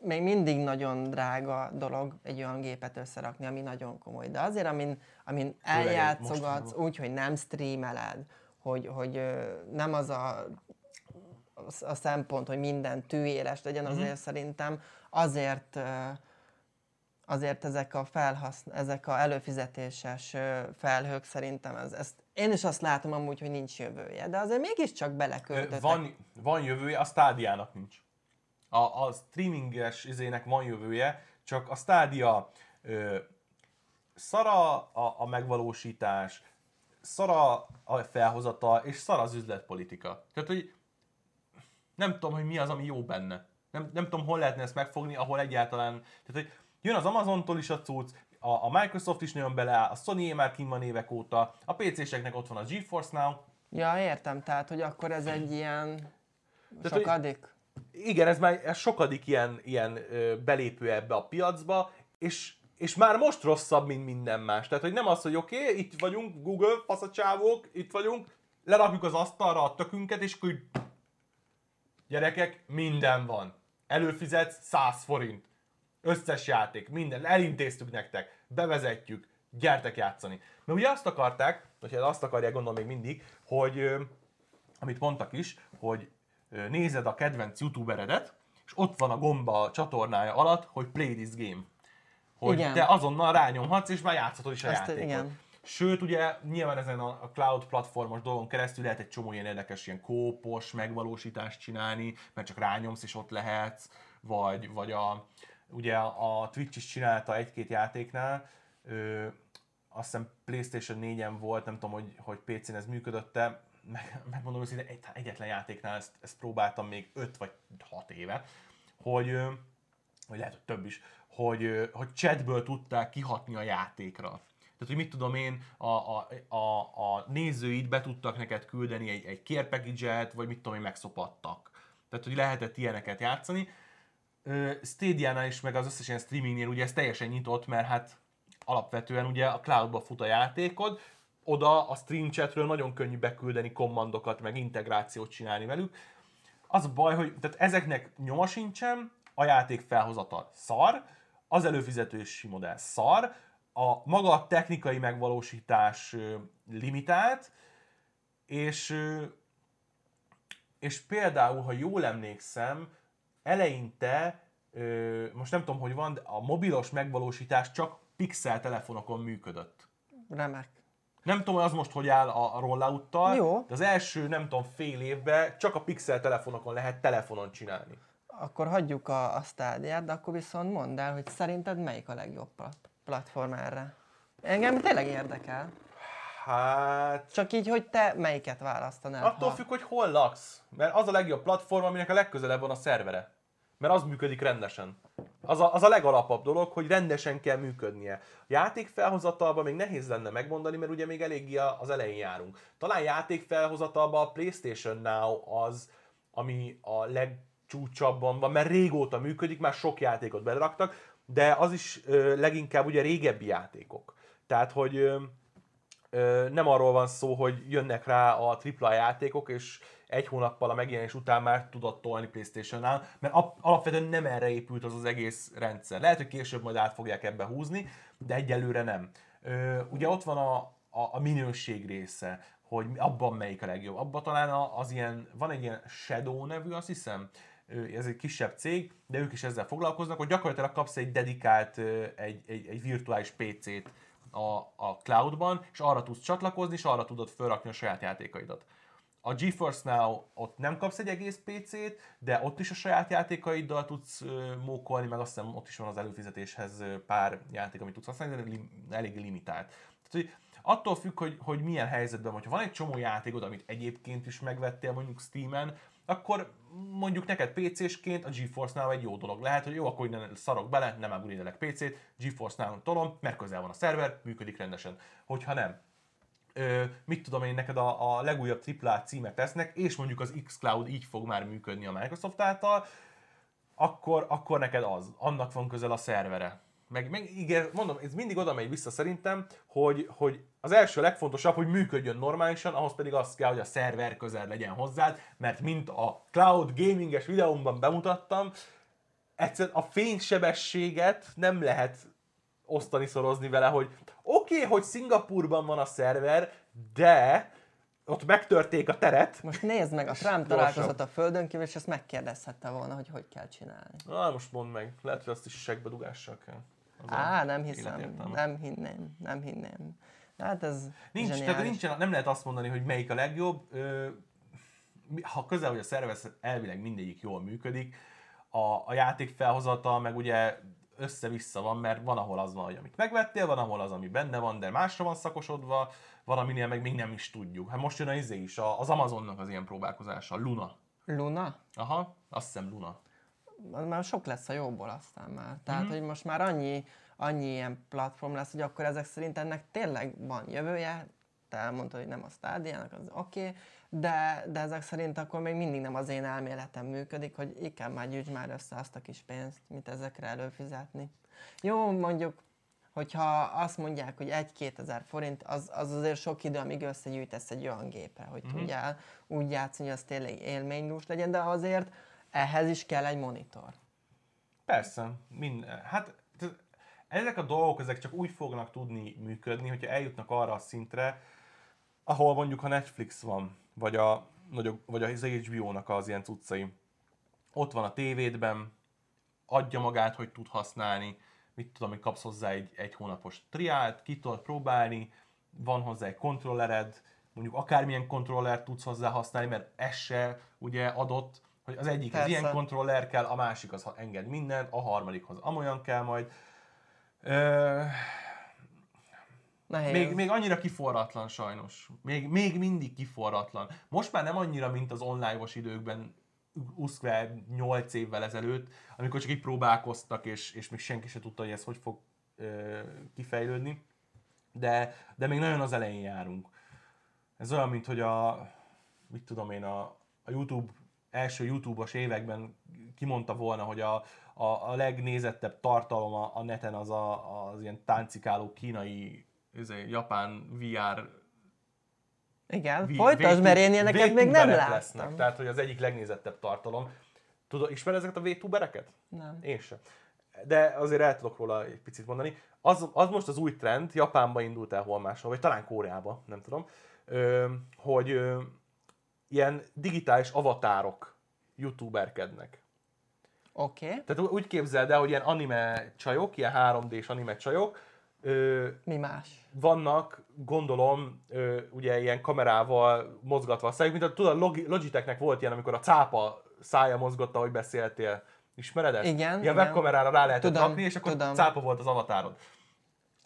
még mindig nagyon drága dolog egy olyan gépet összerakni, ami nagyon komoly. De azért, amin, amin eljátszogatsz úgy, hogy nem streameled, hogy, hogy nem az a, a szempont, hogy minden tűéles legyen, Mhm. azért mm-hmm. szerintem azért azért ezek a felhaszn- ezek a előfizetéses felhők szerintem ez, ezt én is azt látom amúgy, hogy nincs jövője, de azért mégiscsak beleköltöttek. Van, van jövője, a stádiának nincs. A, a streaminges izének van jövője, csak a stádia ö, szara a, a megvalósítás, szara a felhozata, és szara az üzletpolitika. Tehát, hogy nem tudom, hogy mi az, ami jó benne. Nem, nem tudom, hol lehetne ezt megfogni, ahol egyáltalán... Tehát, hogy jön az Amazontól is a cucc, a, a Microsoft is nagyon beleáll, a Sony már kim van évek óta, a PC-seknek ott van a GeForce Now, Ja, értem, tehát, hogy akkor ez egy ilyen hogy- sokadik. Igen, ez már ez sokadik ilyen, ilyen belépő ebbe a piacba, és, és már most rosszabb, mint minden más. Tehát, hogy nem az, hogy oké, okay, itt vagyunk, Google, faszacsávók, itt vagyunk, lerakjuk az asztalra a tökünket, és akkor gyerekek, minden van. Előfizetsz 100 forint. Összes játék, minden, elintéztük nektek, bevezetjük, gyertek játszani. Mert ugye azt akarták, vagy azt akarják gondolom még mindig, hogy amit mondtak is, hogy nézed a kedvenc youtuberedet, és ott van a gomba a csatornája alatt, hogy play this game. Hogy Igen. te azonnal rányomhatsz, és már játszhatod is a Ezt, játékot. igen. Sőt, ugye nyilván ezen a a cloud platformos dolgon keresztül lehet egy csomó ilyen érdekes ilyen kópos megvalósítást csinálni, mert csak rányomsz és ott lehetsz, vagy, vagy a, ugye a Twitch is csinálta egy-két játéknál, ö, azt hiszem Playstation 4-en volt, nem tudom, hogy, hogy PC-n ez működötte, meg, megmondom őszintén, egy, egyetlen játéknál ezt, ezt próbáltam még 5 vagy 6 éve, hogy, vagy lehet, hogy több is, hogy, hogy chatből tudták kihatni a játékra. Tehát, hogy mit tudom én, a, a, a, a nézőid be tudtak neked küldeni egy, egy package-et, vagy mit tudom én, megszopattak. Tehát, hogy lehetett ilyeneket játszani. ö, Stadia-nál is, meg az összes ilyen streamingnél ugye ez teljesen nyitott, mert hát alapvetően ugye a cloudba fut a játékod, oda a stream chatről nagyon könnyű beküldeni kommandokat, meg integrációt csinálni velük. Az a baj, hogy tehát ezeknek nyoma sincsen, a játék felhozatal szar, az előfizetési modell szar, a maga a technikai megvalósítás limitált, és, és például, ha jól emlékszem, eleinte, most nem tudom, hogy van, de a mobilos megvalósítás csak pixel telefonokon működött. Remek. Nem tudom, hogy az most hogy áll a rollouttal, Jó. de az első, nem tudom, fél évben csak a pixel telefonokon lehet telefonon csinálni. Akkor hagyjuk a, a stádiát, de akkor viszont mondd el, hogy szerinted melyik a legjobb plat- platform erre? Engem tényleg érdekel. Hát... Csak így, hogy te melyiket választanál. Attól ha- függ, hogy hol laksz. Mert az a legjobb platform, aminek a legközelebb van a szervere. Mert az működik rendesen. Az a, az a legalapabb dolog, hogy rendesen kell működnie. A játékfelhozatalban még nehéz lenne megmondani, mert ugye még eléggé az elején járunk. Talán játékfelhozatalban a PlayStation Now az, ami a legcsúcsabban van, mert régóta működik, már sok játékot beleraktak, de az is ö, leginkább ugye régebbi játékok. Tehát, hogy Ö, nem arról van szó, hogy jönnek rá a AAA játékok, és egy hónappal a megjelenés után már tudod tolni Playstation-nál, mert ap- alapvetően nem erre épült az az egész rendszer. Lehet, hogy később majd át fogják ebbe húzni, de egyelőre nem. Ugye ott van a, a, a minőség része, hogy abban melyik a legjobb. Abban talán az ilyen, van egy ilyen Shadow nevű, azt hiszem, ez egy kisebb cég, de ők is ezzel foglalkoznak, hogy gyakorlatilag kapsz egy dedikált, egy, egy, egy virtuális PC-t a, a cloudban, és arra tudsz csatlakozni, és arra tudod felrakni a saját játékaidat. A GeForce Now ott nem kapsz egy egész PC-t, de ott is a saját játékaiddal tudsz mókolni, meg azt hiszem ott is van az előfizetéshez pár játék, amit tudsz használni, de elég limitált. Tehát, hogy attól függ, hogy, hogy milyen helyzetben vagy. Ha van egy csomó játékod, amit egyébként is megvettél mondjuk Steam-en, akkor mondjuk neked PC-sként a GeForce Now egy jó dolog. Lehet, hogy jó, akkor innen szarok bele, nem upgrade PC-t, GeForce Now-on tolom, mert közel van a szerver, működik rendesen. Hogyha nem, ö, mit tudom én, neked a, a legújabb AAA címek lesznek, és mondjuk az xCloud így fog már működni a Microsoft által, akkor, akkor neked az, annak van közel a szervere. Meg, meg igen, mondom, ez mindig oda megy vissza szerintem, hogy, hogy az első legfontosabb, hogy működjön normálisan, ahhoz pedig az kell, hogy a szerver közel legyen hozzád, mert mint a cloud gaminges videómban bemutattam, egyszerűen a fénysebességet nem lehet osztani, szorozni vele, hogy oké, okay, hogy Szingapurban van a szerver, de ott megtörték a teret. Most nézd meg, a Trump találkozott a földön kívül, és ezt megkérdezhette volna, hogy hogy kell csinálni. Na, most mondd meg, lehet, hogy azt is segbedugással kell. Á, nem hiszem, nem hinném, nem hinném. Hát ez Nincs, tehát zseniális. nincsen, nem lehet azt mondani, hogy melyik a legjobb. Ha közel, hogy a szervez elvileg mindegyik jól működik, a, a játék felhozatal meg ugye össze-vissza van, mert van, ahol az van, amit megvettél, van, ahol az, ami benne van, de másra van szakosodva, van, aminél meg még nem is tudjuk. Hát most jön a izé is, az Amazonnak az ilyen próbálkozása, Luna. Luna? Aha, azt hiszem Luna. Már sok lesz a jóból aztán már. Tehát, Mhm. hogy most már annyi, annyi ilyen platform lesz, hogy akkor ezek szerint ennek tényleg van jövője. Te elmondtad, hogy nem a stádiának, az oké, okay, de, de ezek szerint akkor még mindig nem az én elméletem működik, hogy inkább már gyűjts már össze azt a kis pénzt, mit ezekre előfizetni. Jó, mondjuk, hogyha azt mondják, hogy 1-2 ezer forint, az, az azért sok idő, amíg összegyűjtesz egy olyan gépre, hogy Mhm. mm-hmm. tudjál úgy játszani, hogy az tényleg élménydús legyen, de azért ehhez is kell egy monitor. Persze, minden. Hát ezek a dolgok, ezek csak úgy fognak tudni működni, hogyha eljutnak arra a szintre, ahol mondjuk a Netflix van, vagy, a, nagyobb, vagy az HBO-nak az ilyen cuccai. Ott van a tévédben, adja magát, hogy tud használni, mit tudom, hogy kapsz hozzá egy, egy hónapos triált, ki tudod próbálni, van hozzá egy kontrollered, mondjuk akármilyen kontrollert tudsz hozzá használni, mert ez se ugye adott, hogy az egyik az Persze. ilyen kontroller kell, a másik az enged mindent, a harmadikhoz amolyan kell majd. Ö, Nehéz. még, még annyira kiforratlan sajnos. Még, még mindig kiforratlan. Most már nem annyira, mint az online-os időkben, uszkve 8 évvel ezelőtt, amikor csak így próbálkoztak, és, és még senki se tudta, hogy ez hogy fog ö, kifejlődni. De, de még nagyon az elején járunk. Ez olyan, mint hogy a, mit tudom én, a, a YouTube első YouTube-os években kimondta volna, hogy a, a, a legnézettebb tartalom a, a neten az a, az ilyen táncikáló kínai, ezért, japán VR Igen, vi- folytasd, mert én ilyeneket még nem láttam. Tehát, hogy az egyik legnézettebb tartalom. Tudod, ismered ezeket a VTubereket? Nem. Én sem. De azért el tudok róla egy picit mondani. Az, az most az új trend, Japánba indult el hol máshol, vagy talán Koreába, nem tudom, hogy ilyen digitális avatárok youtuberkednek. Oké, okay. Tehát úgy képzeld el, hogy ilyen anime csajok, ilyen 3D-s anime csajok, ö, mi más? vannak, gondolom, ö, ugye ilyen kamerával mozgatva a szájuk, mint a, tudod, Logi- Logitechnek volt ilyen, amikor a cápa szája mozgott, ahogy beszéltél. Ismered ezt? Igen, Ilyen igen. webkamerára rá lehetett Tudom, rakni, és akkor tudom. cápa volt az avatárod.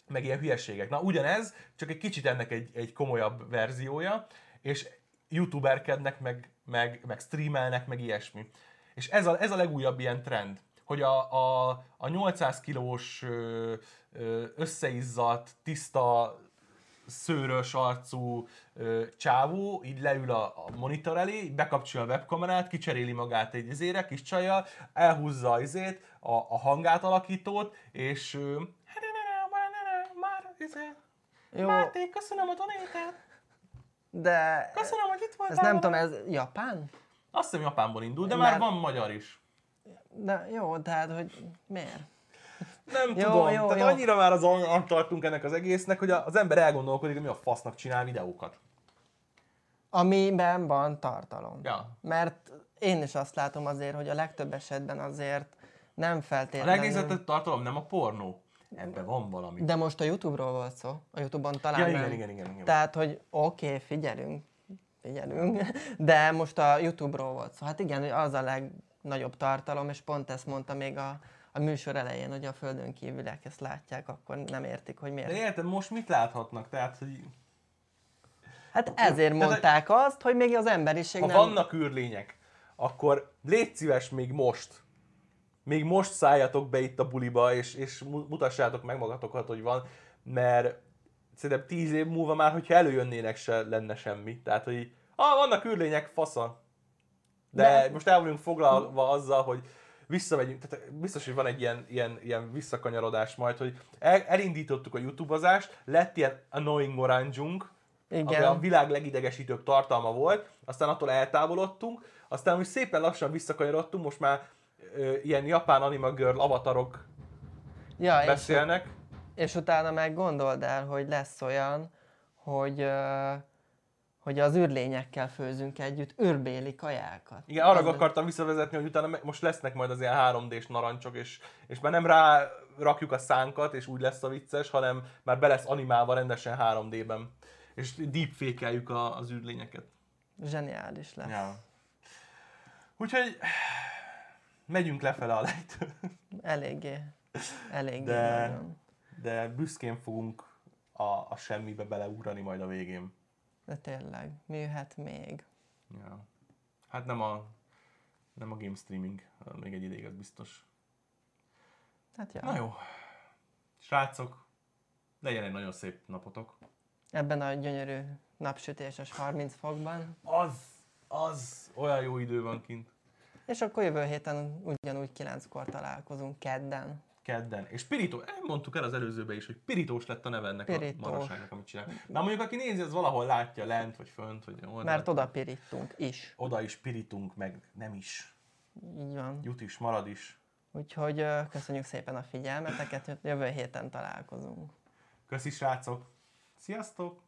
Meg ilyen hülyeségek. Na ugyanez, csak egy kicsit ennek egy, egy komolyabb verziója, és youtuberkednek, meg, meg, meg streamelnek, meg ilyesmi. És ez a, ez a legújabb ilyen trend, hogy a, a, a 800 kilós összeizzadt, tiszta, szőrös arcú ö, csávó így leül a, a monitor elé, bekapcsolja a webkamerát, kicseréli magát egy izére, kis csajjal, elhúzza az izét, a, a hangátalakítót, és ö, már izé, Jó, Máté, köszönöm a donétet, de köszönöm, hogy itt voltál. ez nem tudom, ez Japán? Azt hiszem Japánból indul, de Mert- már van magyar is. De jó, tehát hogy miért? Nem Jó, tudom, jó, tehát jó. annyira már az an tartunk ennek az egésznek, hogy a- az ember elgondolkodik, hogy mi a fasznak csinál videókat. Amiben van tartalom. Ja. Mert én is azt látom azért, hogy a legtöbb esetben azért nem A feltétlenül... legnézettebb tartalom nem a pornó. Ebben van valami. De most a Youtube-ról volt szó. A Youtube-on talán Ja, nem. igen, igen, igen, igen. Tehát, hogy oké, okay, figyelünk, figyelünk, (laughs) de most a Youtube-ról volt szó. Hát igen, az a legnagyobb tartalom, és pont ezt mondta még a, a műsor elején, hogy a földön kívüliek ezt látják, akkor nem értik, hogy miért. De érted, most mit láthatnak? Tehát, hogy Hát ezért Tehát, mondták azt, hogy még az emberiség ha nem... vannak űrlények, akkor légy szíves még most, még most szálljatok be itt a buliba, és, és mu- mutassátok meg magatokat, hogy van, mert szerintem tíz év múlva már, hogyha előjönnének, se lenne semmi. Tehát, hogy ah, vannak űrlények, fasza. De, De- most el vagyunk foglalva azzal, hogy visszamegyünk, tehát biztos, hogy van egy ilyen, ilyen, ilyen visszakanyarodás majd, hogy el, elindítottuk a YouTube-ozást, lett ilyen annoying orange Igen. a világ legidegesítőbb tartalma volt, aztán attól eltávolodtunk, aztán úgy szépen lassan visszakanyarodtunk, most már ilyen japán anima girl avatarok ja, és, beszélnek. és utána meg gondold el, hogy lesz olyan, hogy, hogy az űrlényekkel főzünk együtt űrbéli kajákat. Igen, arra Az- akartam visszavezetni, hogy utána most lesznek majd az ilyen 3D-s narancsok, és, és már nem rá rakjuk a szánkat, és úgy lesz a vicces, hanem már be lesz animálva rendesen 3D-ben. És deepfake-eljük a, az űrlényeket. Zseniális lesz. Ja. Úgyhogy megyünk lefele a lejtő. Eléggé. Eléggé. De- nagyon. De büszkén fogunk a, a semmibe beleugrani majd a végén. De tényleg, mi jöhet még? Ja. Hát nem a, nem a game streaming, még egy ideig, az biztos. Hát ja. Na jó. Srácok, legyen egy nagyon szép napotok. Ebben a gyönyörű napsütéses 30 fokban. Az, az, olyan jó idő van kint. És akkor jövő héten ugyanúgy 9-kor találkozunk kedden. Kedden. És pirító, mondtuk el az előzőben is, hogy pirítós lett a neve ennek Pirítós. a maraságnak, amit csinál. Na mondjuk, aki nézi, az valahol látja lent, vagy fönt, vagy oldalt. Mert oda pirítunk is. Oda is pirítunk, meg nem is. Így van. Jut is, marad is. Úgyhogy köszönjük szépen a figyelmeteket, jövő héten találkozunk. Köszi srácok! Sziasztok!